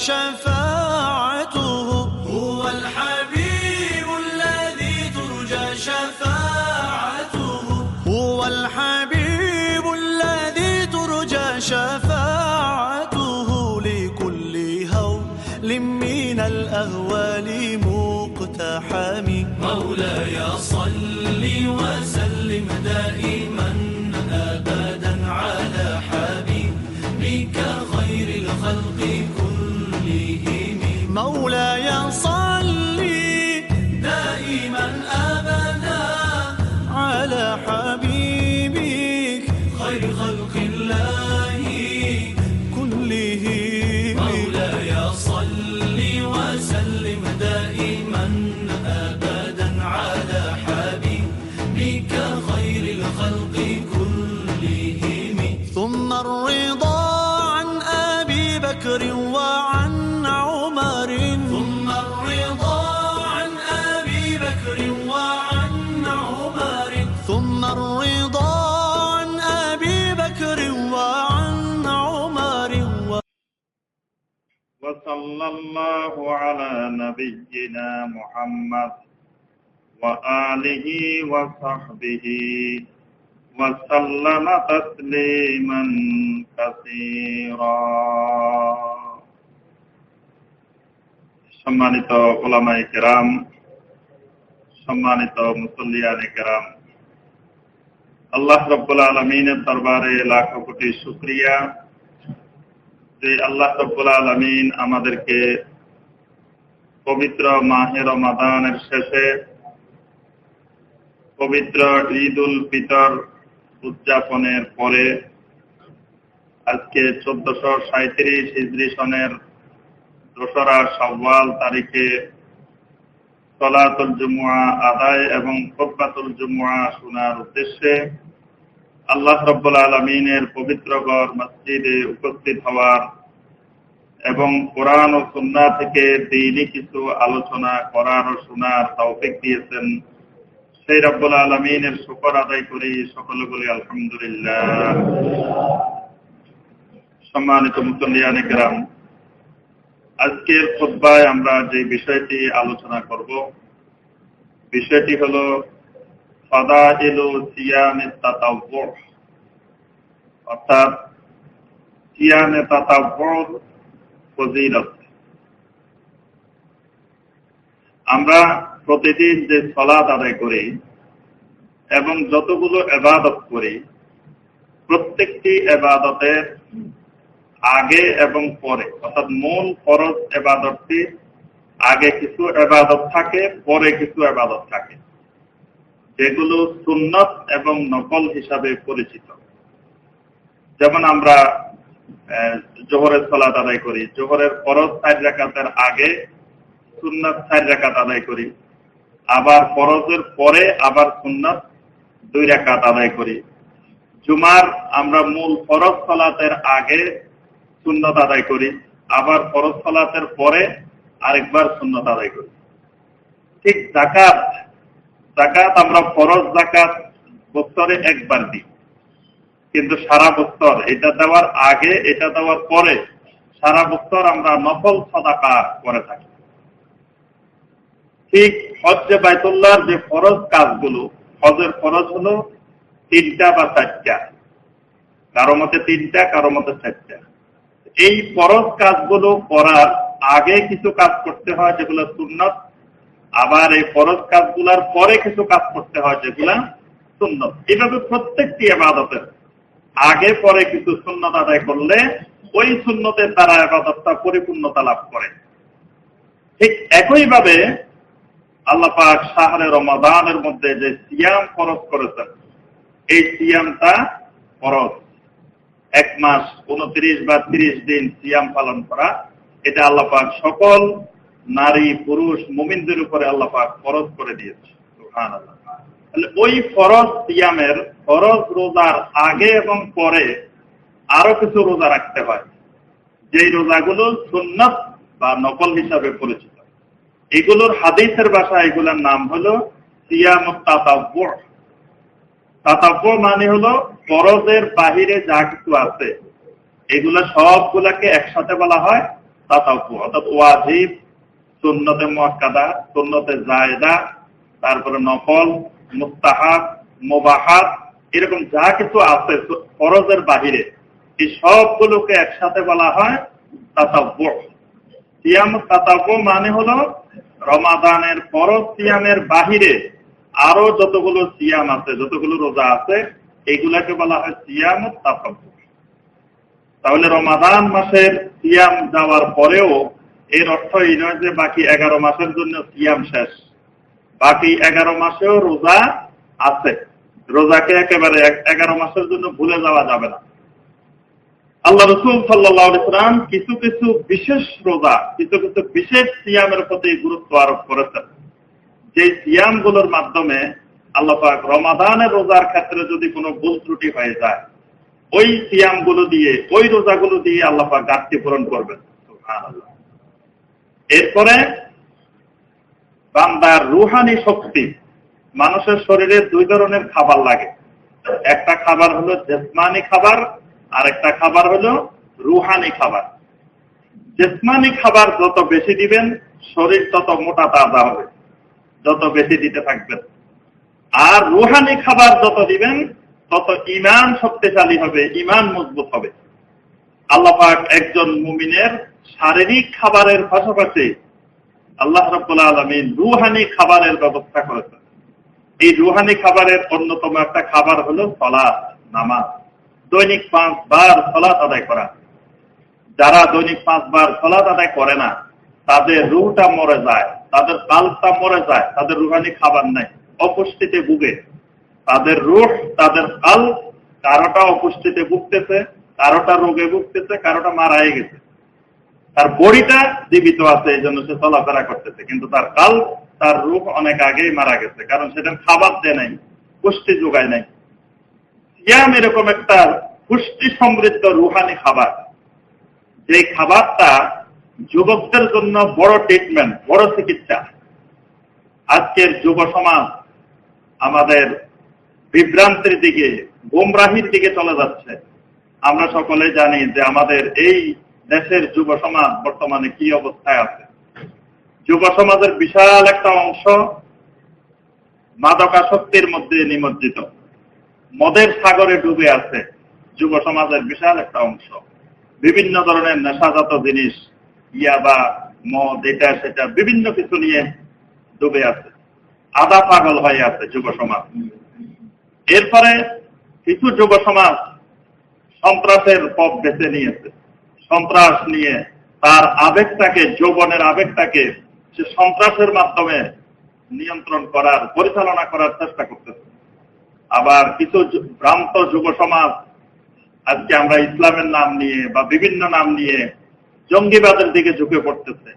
身份。وصلى الله على نبينا محمد وآله وصحبه وسلم تسليما كثيرا সম্মানিত ওলামাই কেরাম সম্মানিত মুসল্লিয়ানে কেরাম আল্লাহ রব্বুল আলমিনের দরবারে লাখো কোটি শুক্রিয়া যে আল্লাহ রব্বুল আলমিন আমাদেরকে পবিত্র মাহের রমাদানের শেষে পবিত্র ঈদ উল ফিতর উদযাপনের পরে আজকে চোদ্দশো সাঁত্রিশ হিজরি সনের দোসরা সওয়াল তারিখে সলাতুল জুমুয়া আদায় এবং খোদ্বাতুল জুমুয়া শোনার উদ্দেশ্যে আল্লাহ রব্বুল আলমিনের পবিত্র গড় মসজিদে উপস্থিত হওয়ার এবং কোরআন ও সুন্না থেকে দিনই কিছু আলোচনা করার ও শোনার তৌফিক দিয়েছেন। সেই রব্বুল আলমিনের শুকর আদায় করি সকলে বলি আলহামদুলিল্লাহ। সম্মানিত মুসলিয়ানে গ্রাম আজকের খুদ্বায় আমরা যে বিষয়টি আলোচনা করব, বিষয়টি হল আমরা প্রতিদিন যে সলাদ আদায় করি এবং যতগুলো এবাদত করি, প্রত্যেকটি এবাদতের আগে এবং পরে, অর্থাৎ মূল ফরজ এবাদতটি আগে কিছু এবাদত থাকে, পরে কিছু এবাদত থাকে। যেগুলো সুন্নত এবং নকল হিসাবে পরিচিত। যেমন আমরা জোহরের সলাদ আদায় করি। জোহরের ফরজ চার রেখাতের আগে সুন্নত চার রেখাত আদায় করি। আবার ফরজের পরে আবার সুন্নত দুই রেখাত আদায় করি। জুমার আমরা মূল ফরজ সলাতের আগে সুন্নত আদায় করি। আবার ফরজ সলাতের পরে আরেকবার সুন্নত আদায় করি। ঠিক জাকাত জাকাত, আমরা ফরজ জাকাত বছরে একবার দিই। কিন্তু সারা বছর এটা দেওয়ার আগে, এটা দেওয়ার পরে সারা বছর আমরা নকল সদাকা করে থাকি। ঠিক হজ্জে বাইতুল্লাহর যে ফরজ কাজগুলো, হজের ফরজ হলো তিনটা বা চারটা। কারও মতে তিনটা, কারও মতে চারটা। এই ফরজ কাজগুলো করার আগে কিছু কাজ করতে হয়, যেগুলো সুন্নত আবার এই ফরজ কাজগুলার পরে কিছু কাজ করতে হয় যেগুলা সুন্নত। এভাবে প্রত্যেকটি আবাদতের আগে পরে কিছু সুন্নত আদায় করলে ওই সুন্নতের দ্বারা আবাদতটা পরিপূর্ণতা লাভ করে। ঠিক একইভাবে আল্লাহ পাক শাহরে রমাদানের মধ্যে যে সিয়াম ফরজ করেছেন, এই সিয়ামটা ফরজ। এক মাস উনত্রিশ বা তিরিশ দিন সিয়াম পালন করা, এটা আল্লাহ পাক সকল নারী, পুরুষ, মুমিনদের উপরে আল্লাহ পাক ফরজ করে দিয়েছে তাহলে ওই ফরজ সিয়ামের, ফরজ রোজার আগে এবং পরে আরও কিছু রোজা রাখতে হয়, যেই রোজাগুলো সুন্নত বা নকল হিসাবে পরিচিত। এগুলোর হাদিসের ভাষা এগুলোর নাম হলো সিয়াম তাতাব্য তাতাব্য মানে হলো ফরজের বাহিরে যা কিছু আছে, এগুলো সবগুলাকে একসাথে বলা হয় তাতাব্বু, অর্থাৎ ওয়াজিব সুন্নতে মুআক্কাদা সুন্নতে জায়দা, তারপরে নফল, মুস্তাহাব, মোবাহাত, এরকম যা কিছু আছে ফরজের বাহিরে, এই সবগুলোকে একসাথে বলা হয় মানে হলো রমাদানের ফরজ সিয়ামের বাহিরে আরও যতগুলো সিয়াম আছে, যতগুলো রোজা আছে, এগুলাকে বলা হয় সিয়াম তাতাব্বু। তাহলে রমাদান মাসের সিয়াম যাওয়ার পরেও এর অর্থ এই নয় যে বাকি এগারো মাসের জন্য সিয়াম শেষ। বাকি এগারো মাসেও রোজা আছে। রোজাকে একেবারে এগারো মাসের জন্য ভুলে যাওয়া যাবে না। আল্লাহ রসুল সাল্লাম কিছু কিছু বিশেষ রোজা, কিছু কিছু বিশেষ সিয়ামের প্রতি গুরুত্ব আরোপ করেছেন। যে সিয়ামগুলোর মাধ্যমে আল্লাপাক রমাদানের রোজার ক্ষেত্রে যদি কোনো ভুল ত্রুটি হয়ে যায়, ওই সিয়ামগুলো দিয়ে, ওই রোজাগুলো দিয়ে আল্লাপাক ঘাটতি পূরণ করবেন। এরপরে বান্দার রুহানি শক্তি মানুষের শরীরে দুই ধরনের খাবার লাগে। একটা খাবার হলো জেসমানি খাবার আর একটা খাবার হলো রুহানি খাবার। জেসমানি খাবার যত বেশি দিবেন, শরীর তত মোটা তাজা হবে, যত বেশি দিতে থাকবেন। আর রুহানি খাবার যত দিবেন, তত ইমান শক্তিশালী হবে ইমান মজবুত হবে। আল্লাপাক একজন মুমিনের শারীরিক খাবারের পাশাপাশি আল্লাহ রব্বুল্লা আলমিন রুহানি খাবারের ব্যবস্থা করেছেন। এই রুহানি খাবারের অন্যতম একটা খাবার হলো সলাদ, নামাজ। দৈনিক পাঁচবার সলাদ আদায় করা। যারা দৈনিক পাঁচবার সলাদ আদায় করে না, তাদের রুহটা মরে যায়, তাদের কালটা মরে যায়, তাদের রুহানি খাবার নাই, অপুষ্টিতে ভুগে। তাদের রুহ, তাদের কাল কারোটা অপুষ্টিতে ভুগতেছে, কারোটা রোগে ভুগতেছে, কারোটা মারাই গেছে। তার বড়িটা জীবিত আছে এই জন্য সে চলাফেরা করতেছে। কিন্তু তার কাল, তার রূপ অনেক আগেই মারা গেছে, কারণ সেটার খাবার দেয় নাই, পুষ্টি যোগায় নাই। সিয়াম এরকম একটা পুষ্টি সমৃদ্ধ রুহানি খাবার। যে খাবারটা যুবকদের জন্য বড় ট্রিটমেন্ট বড় চিকিৎসা। আজকের যুব সমাজ আমাদের বিভ্রান্তির দিকে, গোমরাহির দিকে চলে যাচ্ছে। আমরা সকলে জানি যে আমাদের এই দেশের যুব সমাজ বর্তমানে কি অবস্থায় আছে? যুব সমাজের বিশাল একটা অংশ মাদকাসক্তির মধ্যে নিমজ্জিত। মদের সাগরে ডুবে আছে যুব সমাজের বিশাল একটা অংশ। বিভিন্ন ধরনের নেশাজাত জিনিস ইয়াবা মদ, এটা, সেটা, বিভিন্ন কিছু নিয়ে ডুবে আছে। আদা পাগল হয়ে আছে যুব সমাজ। এরপরে কিছু যুব সমাজ সন্ত্রাসের পথ বেছে নিয়েছে। সন্ত্রাস নিয়ে, তার আবেগটাকে, যৌবনের আবেগটাকে সে সন্ত্রাসের মাধ্যমে নিয়ন্ত্রণ করার, পরিচালনা করার চেষ্টা করতেছে। আবার কিছু ভ্রান্ত যুব সমাজ, আজকে আমরা ইসলামের নাম নিয়ে বা বিভিন্ন নাম নিয়ে জঙ্গিবাদের দিকে ঝুঁকে পড়তেছে।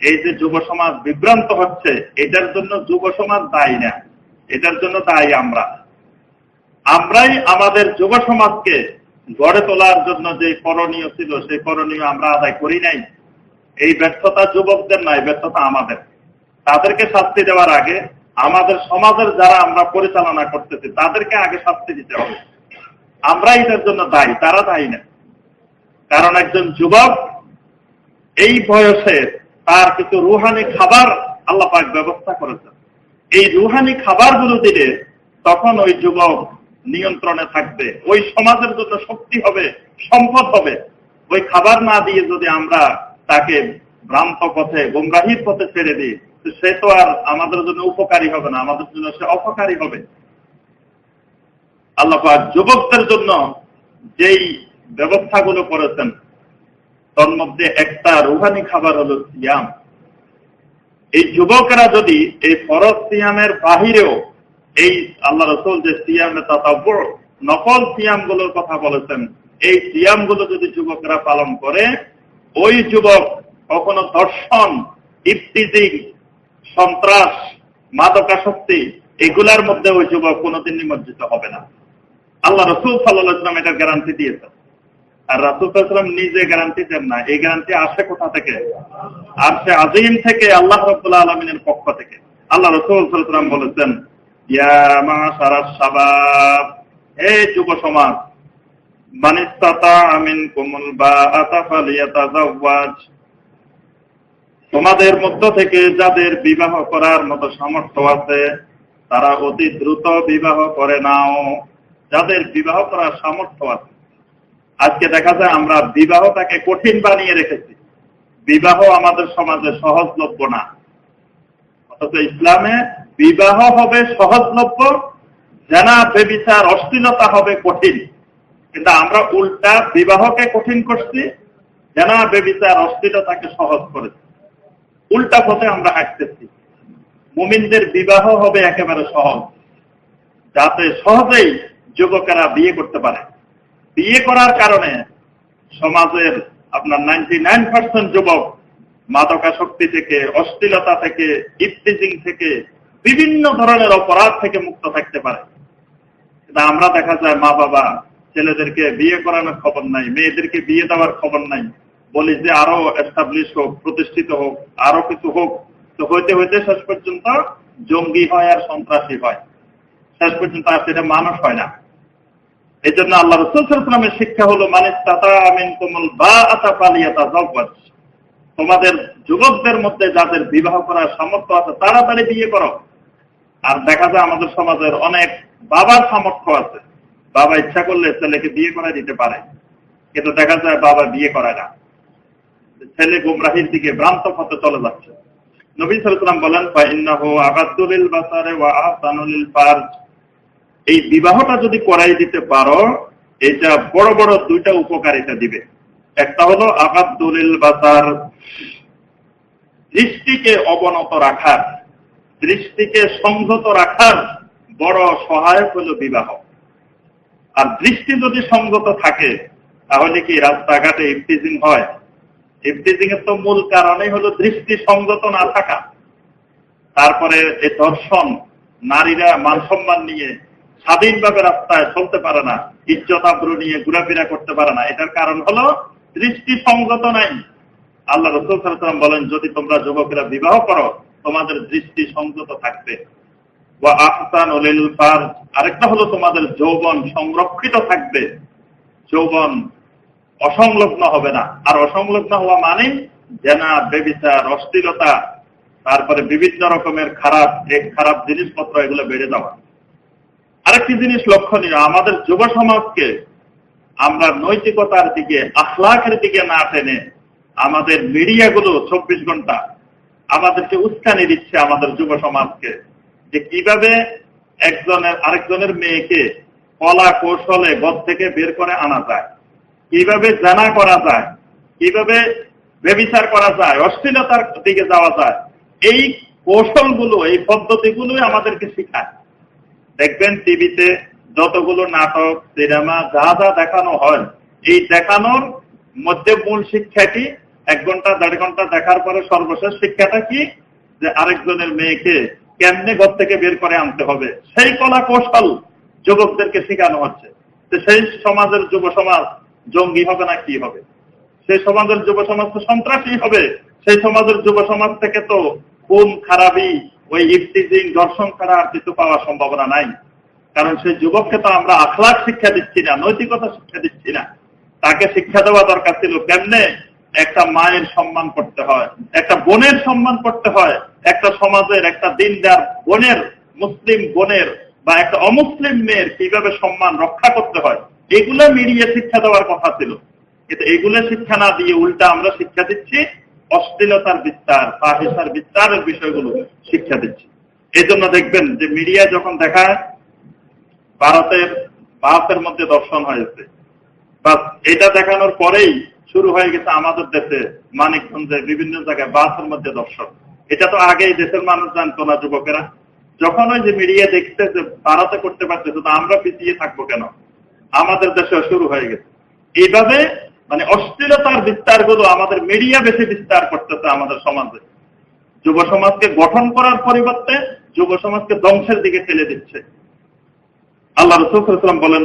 এই যে যুব সমাজ বিভ্রান্ত হচ্ছে, এটার জন্য যুব সমাজ দায়ী না। এটার জন্য দায়ী আমরা। আমরাই আমাদের যুব সমাজকে গড়ে তোলার জন্য যে করণীয় ছিল, সেই করণীয় আমরা আদায় করি নাই। এই ব্যর্থতা যুবকদের নাই ব্যর্থতা আমাদের। তাদেরকে শাস্তি দেওয়ার আগে আমাদের সমাজের যারা আমরা পরিচালনা করতেছি, তাদেরকে আগে শাস্তি দিতে হবে। আমরা এটার জন্য দায়ী, তারা দায়ী না। কারণ একজন যুবক এই বয়সে তার কিছু রুহানি খাবার আল্লাহ পাক ব্যবস্থা করেছেন। এই রুহানি খাবারগুলো দিলে তখন ওই যুবক নিয়ন্ত্রণে থাকবে। ওই সমাজের জন্য শক্তি হবে, সম্পদ হবে, ওই খাবার না দিয়ে যদি আমরা তাকে ভ্রান্ত পথে, গোমরাহির পথে ছেড়ে দিই সে তো আর আমাদের জন্য উপকারী হবে না, আমাদের জন্য সে অপকারী হবে। আল্লাপাক যুবকদের জন্য যেই ব্যবস্থাগুলো করেছেন, তার মধ্যে একটা রুহানি খাবার হল সিয়াম। এই যুবকেরা যদি এই ফরজ সিয়ামের বাহিরেও এই আল্লাহ রসুল যে সিয়ামে তাতাব্য নকল সিয়ামগুলোর কথা বলেছেন। এই সিয়ামগুলো যদি যুবকরা পালন করে, ওই যুবক কখনো দর্শন ইফতিজিং, সন্ত্রাস মাদকাশক্তি এগুলার মধ্যে ওই যুবক কোনোদিন নিমজ্জিত হবে না। আল্লাহ রসুল সাল্লাহাম এটার গ্যারান্টি দিয়েছেন। আর রাসুল সাল্লাম নিজে গ্যারান্টি দেন না এই গ্যারান্টি আসে কোথা থেকে? আর সে আজিম থেকে, আল্লাহ রবুল্লাহ আলমিনের পক্ষ থেকে। আল্লাহ রসুল সাল্লাম বলেছেন তোমাদের মধ্য থেকে যাদের বিবাহ করার মতো সামর্থ্য আছে, তারা অতি দ্রুত বিবাহ করে নাও। যাদের বিবাহ করার সামর্থ্য আছে। আজকে দেখা যায় আমরা বিবাহটাকে কঠিন বানিয়ে রেখেছি। বিবাহ আমাদের সমাজে সহজলভ্য না। অথচ ইসলামে বিবাহ হবে সহজলভ্য, জানা বেবিচার অশ্লীলতা হবে কঠিন। কিন্তু আমরা উল্টা বিবাহকে কঠিন করছি, জানা বেবিচার অশ্লীলতাকে সহজ করেছি। উল্টা পথে আমরা হাঁটতেছি। মুমিনদের বিবাহ হবে একেবারে সহজ, যাতে সহজেই যুবকেরা বিয়ে করতে পারে। বিয়ে করার কারণে সমাজের আপনার নাইনটি নাইন পার্সেন্ট যুবক মাদকাশক্তি থেকে, অশ্লীলতা থেকে ইফতিজিং থেকে, বিভিন্ন ধরনের অপরাধ থেকে মুক্ত থাকতে পারে। কিন্তু আমরা দেখা যায় মা বাবা ছেলেদেরকে বিয়ে করানোর খবর নাই, মেয়েদেরকে বিয়ে দেওয়ার খবর নাই, বলি যে আরও এস্টাবলিশ হোক, প্রতিষ্ঠিত হোক, আরও কিছু হোক। তো হইতে হইতে শেষ পর্যন্ত জঙ্গি হয় আর সন্ত্রাসী হয়। শেষ পর্যন্ত আর সেটা মানুষ হয় না। এই জন্য আল্লাহ রসুলামের শিক্ষা হলো মানে তাতা আমিন কোমল বা আতা পালিয়াতা জগবাজ তোমাদের যুবকদের মধ্যে যাদের বিবাহ করার সামর্থ্য আছে, তাড়াতাড়ি বিয়ে করো। আর দেখা যায় আমাদের সমাজের অনেক বাবার সামর্থ্য আছে। বাবা ইচ্ছা করলে ছেলেকে বিয়ে করে দিতে পারে। কিন্তু দেখা যায় বাবা বিয়ে করে না। ছেলে গুমরাহির দিকে ভ্রান্ত পথে চলে যাচ্ছে। নবী সালাম বলেন এই বিবাহটা যদি করাই দিতে পারো, এটা বড় বড় দুইটা উপকারিতা দিবে। একটা হলো আগাদুলিল বাসার দৃষ্টিকে অবনত রাখার, দৃষ্টিকে সংযত রাখার বড় সহায়ক হলো বিবাহ। আর দৃষ্টি যদি সংযত থাকে, তাহলে কি রাস্তাঘাটে ইফতিজিং হয়? ইফতিজিং এর তো মূল কারণে হলো দৃষ্টি সংযত না থাকা। তারপরে এই দর্শন নারীরা মান সম্মান নিয়ে স্বাধীনভাবে রাস্তায় চলতে পারে না ইজ্জতাব্রু নিয়ে ঘোরাফেরা করতে পারে না। এটার কারণ হলো দৃষ্টি সংযত নাই। আল্লাহ রসুল সালাম বলেন, যদি তোমরা যুবকেরা বিবাহ করো, তোমাদের দৃষ্টি সংযত থাকবে আরেকটা হলো, তোমাদের যৌবন সংরক্ষিত থাকবে। যৌবন অসংলগ্ন হবে না। আর অসংলগ্ন হওয়া মানে জেনা, বেবিচার অস্থিরতা তারপরে বিভিন্ন রকমের খারাপ, এক খারাপ জিনিসপত্র, এগুলো বেড়ে যাওয়া। আরেকটি জিনিস লক্ষণীয়, আমাদের যুব সমাজকে আমরা নৈতিকতার দিকে, আখলাখের দিকে না টেনে আমাদের মিডিয়াগুলো চব্বিশ ঘণ্টা আমাদেরকে উস্কানি দিচ্ছে আমাদের যুব সমাজকে যে কীভাবে একজনের আরেকজনের মেয়েকে কলা কৌশলে গদ থেকে বের করে আনা যায়, কীভাবে জানা করা যায়, কীভাবে ব্যবিচার করা যায়, অশ্লীলতার দিকে যাওয়া যায়, এই কৌশলগুলো, এই পদ্ধতিগুলোই আমাদেরকে শিখায়। দেখবেন টিভিতে যতগুলো নাটক, সিনেমা, যা যা দেখানো হয়, এই দেখানোর মধ্যে মূল শিক্ষাটি, এক ঘণ্টা, দেড় ঘণ্টা দেখার পরে সর্বশেষ শিক্ষাটা কি? যে আরেকজনের মেয়েকে কেমনে ঘর থেকে বের করে আনতে হবে? সেই কলা কৌশল যুবকদেরকে শেখানো হচ্ছে। সেই সমাজের যুব সমাজ জঙ্গি হবে না কি হবে? সেই সমাজের যুব সমাজ তো সন্ত্রাসী হবে। সেই সমাজের যুব সমাজ থেকে তো খুন, খারাপি, ওই ইফতিজিং দর্শন ছাড়া আর কিছু পাওয়ার সম্ভাবনা নাই। কারণ সেই যুবককে তো আমরা আখলাখ শিক্ষা দিচ্ছি না, নৈতিকতা শিক্ষা দিচ্ছি না। তাকে শিক্ষা দেওয়া দরকার ছিল কেমনে? একটা মায়ের সম্মান করতে হয়, একটা বোনের সম্মান করতে হয়, একটা সমাজের, একটা দিনদার বোনের, মুসলিম বোনের বা একটা অমুসলিম মেয়ের কীভাবে সম্মান রক্ষা করতে হয়, এগুলো মিলিয়ে শিক্ষা দেওয়ার কথা ছিল। কিন্তু এগুলো শিক্ষা না দিয়ে উল্টা আমরা শিক্ষা দিচ্ছি, অশ্লীলতার বিস্তার পাহেসার বিস্তারের বিষয়গুলো শিক্ষা দিচ্ছি। এই দেখবেন যে মিডিয়া যখন দেখায় ভারতের ভারতের মধ্যে দর্শন হয়েছে। এটা দেখানোর পরেই শুরু হয়ে গেছে আমাদের দেশে মানিকগঞ্জে বিভিন্ন জায়গায় বাসের মধ্যে দর্শন। এটা তো আগেই দেশের মানুষ জানতো না, যুবকেরা। যখন ওই যে মিডিয়া দেখতে যে ভারতে করতে পারতেছে, তো আমরা পিছিয়ে থাকব কেন? আমাদের দেশে শুরু হয়ে গেছে। এইভাবে মানে অশ্লীলতার বিস্তারগুলো আমাদের মিডিয়া বেশি বিস্তার করতেছে আমাদের সমাজে। যুব সমাজকে গঠন করার পরিবর্তে যুব সমাজকে ধ্বংসের দিকে ঠেলে দিচ্ছে। আল্লাহ রসুলাম বলেন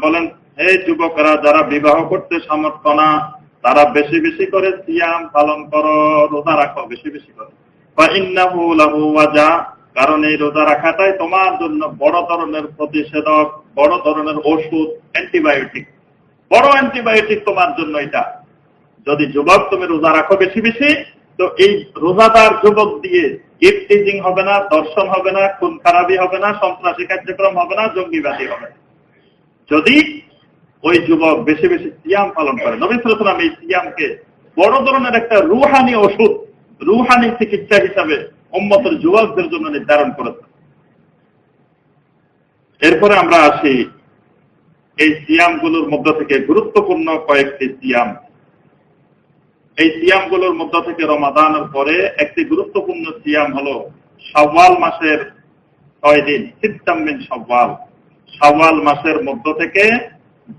বলেন, হে যুবকরা, যারা বিবাহ করতে সামর্থ্য না, তারা বেশি বেশি করে সিয়াম পালন করো, রোজা রাখো, বেশি বেশি করে। কারণ এই রোজা রাখাটাই তোমার জন্য বড় ধরনের প্রতিষেধক, বড় ধরনের ওষুধ, অ্যান্টিবায়োটিক। বড় অ্যান্টিবায়োটিক তোমার জন্য এটা। যদি যুবক, তুমি রোজা রাখো বেশি বেশি তো এই রোজাদার যুবক দিয়ে ইফটিজিং হবে না, দর্শন হবে না, খুন খারাপি হবে না, সন্ত্রাসী কার্যক্রম হবে না, জঙ্গিবাদী হবে যদি ওই যুবক বেশি বেশি সিয়াম পালন করে, নবী সালাম এই সিয়ামকে বড় ধরনের একটা রুহানি ওষুধ, রুহানি চিকিৎসা হিসাবে উম্মতের যুবকদের জন্য নির্ধারণ করেছে। এরপরে আমরা আসি এই সিয়ামগুলোর মধ্য থেকে গুরুত্বপূর্ণ কয়েকটি সিয়াম। এই সিয়ামগুলোর মধ্য থেকে রমাদানের পরে একটি গুরুত্বপূর্ণ সিয়াম হলো সওয়াল মাসের ছয় দিন সিদ্ধামিন সওয়াল সওয়াল মাসের মধ্য থেকে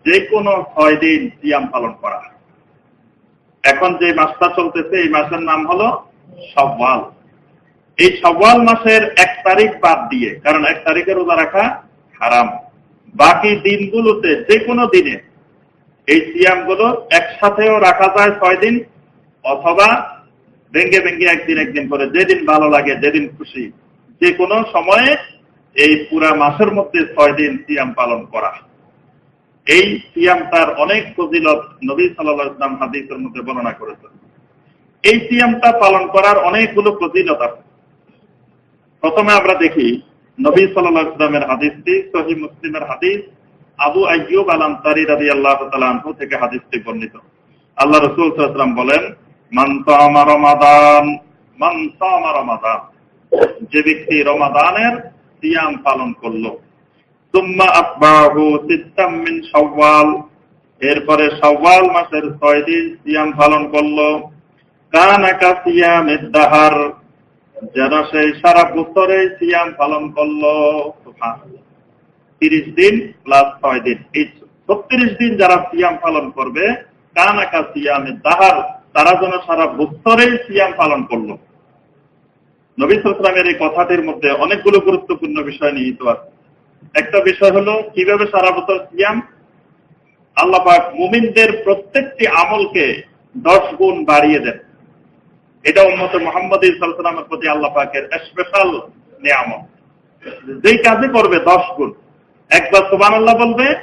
যে কোনো ছয় দিন সিয়াম পালন করা। এখন যে মাসটা চলতেছে, এই মাসের নাম হলো সওয়াল এই সওয়াল মাসের এক তারিখ বাদ দিয়ে, কারণ এক তারিখে রোজা রাখা হারাম। বাকি দিনগুলোতে যে কোনো দিনে এই সিয়ামগুলো একসাথেও রাখা যায় ছয় দিন অথবা ভেঙ্গে ভেঙ্গে একদিন একদিন করে যেদিন ভালো লাগে যেদিন খুশি যে কোনো সময়ে এই পুরা মাসের মধ্যে ছয় দিন সিয়াম পালন করা। এই সিয়াম তার অনেক ফজিলত নবী সাল্লাহ হাদিসের মধ্যে বর্ণনা করেছেন। এই সিয়ামটা পালন করার অনেকগুলো ফজিলত আছে। প্রথমে আমরা দেখি, নবী সাল্লাহ হাদিসটি সহি মুসলিমের হাদিস, আবু আইয়ুব আল আনসারি রাজি আল্লাহ থেকে হাদিসটি বর্ণিত। আল্লাহ রসুল বলেন যে ব্যক্তি রমাদানের সিয়াম পালন করল সওয়াল এরপরে সওয়াল মাসের ছয় দিন সিয়াম পালন করল। কানাকা সিয়াম দাহার। যেন সেই সারা বছরে সিয়াম পালন করল। তিরিশ দিন প্লাস ছয় দিন। এই ছত্রিশ দিন যারা সিয়াম পালন করবে কানাকা সিয়াম দাহার তারা যেন সারা বছরে সিয়াম পালন করল। নবী সালামের এই কথাটির মধ্যে অনেকগুলো গুরুত্বপূর্ণ বিষয় নিহিত আছে। একটা বিষয় হলো, কীভাবে সারা বছর সিয়াম? আল্লাপাক মুমিনদের প্রত্যেকটি আমলকে দশ গুণ বাড়িয়ে দেন। এটা উন্মত মোহাম্মদ ইসালামের প্রতি আল্লাহ পাকের স্পেশাল নিয়ামত। যেই কাজে করবে, দশ গুণ। একবার সুবান আল্লাহ বলবে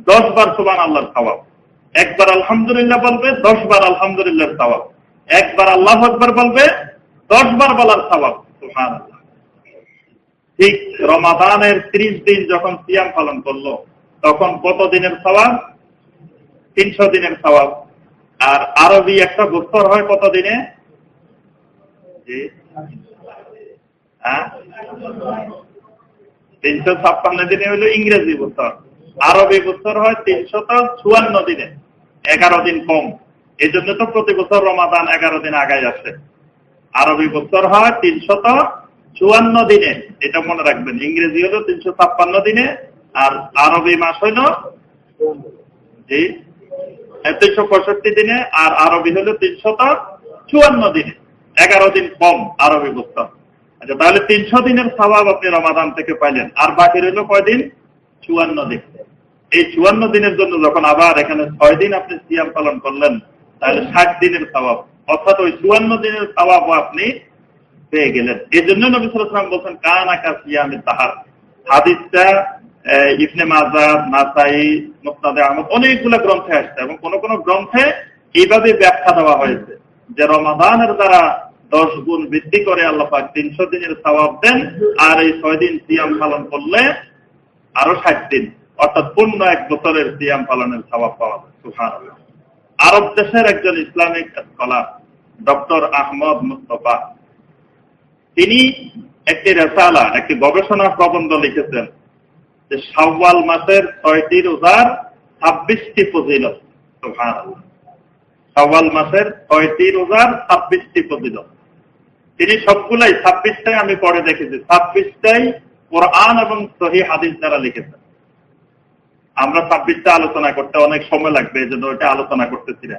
দশ বার সুবান আল্লাহর সবাব একবার আলহামদুলিল্লাহ বলবে দশ বার আলহামদুলিল্লাহর সবাব একবার আল্লাহ আকবর বলবে দশ বার বলার সবাব সুহান ঠিক রমাদানের ত্রিশ দিন যখন সিয়াম পালন করল, তখন কত দিনের সবাব তিনশো দিনের সবাব আর আরবি একটা বছর হয় কত দিনে? হ্যাঁ? তিনশো ছাপ্পান্ন দিনে হইল ইংরেজি বছর আরবি বছর হয় তিনশত চুয়ান্ন দিনে, এগারো দিন কম। এই জন্য তো প্রতি বছর রমাদান এগারো দিন আগায় আসে। আরবি বছর হয় তিনশত চুয়ান্ন দিনে, এটা মনে রাখবেন। ইংরেজি হলো তিনশো ছাপ্পান্ন দিনে, আর আরবি মাস হইল জি তিনশো পঁয়ষট্টি দিনে, আর আরবি হলো তিনশত চুয়ান্ন দিনে। এগারো দিন কম আরবি বছর। আচ্ছা তাহলে তিনশো দিনের স্বভাব আপনি রমাদান থেকে পাইলেন। আর বাকি রইল কয়দিন? চুয়ান্ন দিন। এই চুয়ান্ন দিনের জন্য যখন আবার এখানে ছয় দিন আপনি সিয়াম পালন করলেন, তাহলে ষাট দিনের স্বভাব অর্থাৎ ওই চুয়ান্ন দিনের স্বভাবও আপনি পেয়ে গেলেন। এই জন্য নবী বলছেন, কান আকা সিয়ামে তাহার। হাদিসটা ইফনে মাজাদ নাসাই, মুস্তাদে আহমদ, অনেকগুলো গ্রন্থে আসছে এবং কোন কোন গ্রন্থে এইভাবে ব্যাখ্যা দেওয়া হয়েছে যে রমাদানের দ্বারা দশ গুণ বৃদ্ধি করে আল্লাপাক তিনশো দিনের সবাব দেন আর এই ছয় দিন সিয়াম পালন করলে আরও ষাট দিন, অর্থাৎ পূর্ণ এক বছরের সিয়াম পালনের স্বভাব পাওয়া যায় সুহান আরব দেশের একজন Islamic scholar, doctor Ahmad Mustafa, তিনি একটি রেসালা, একটি গবেষণা প্রবন্ধ লিখেছেন যে সাওয়াল মাসের ছয়টি রোজার ছাব্বিশটি ফজিলত সাওয়াল মাসের ছয়টি রোজার ছাব্বিশটি ফজিলত। তিনি সবগুলাই ছাব্বিশটাই আমি পরে দেখেছি, ছাব্বিশটাই কোরআন এবং সহি হাদিস দ্বারা লিখেছেন, আমরা ছাব্বিশটা আলোচনা করতে অনেক সময় লাগবে, এই ওইটা আলোচনা করতেছি না।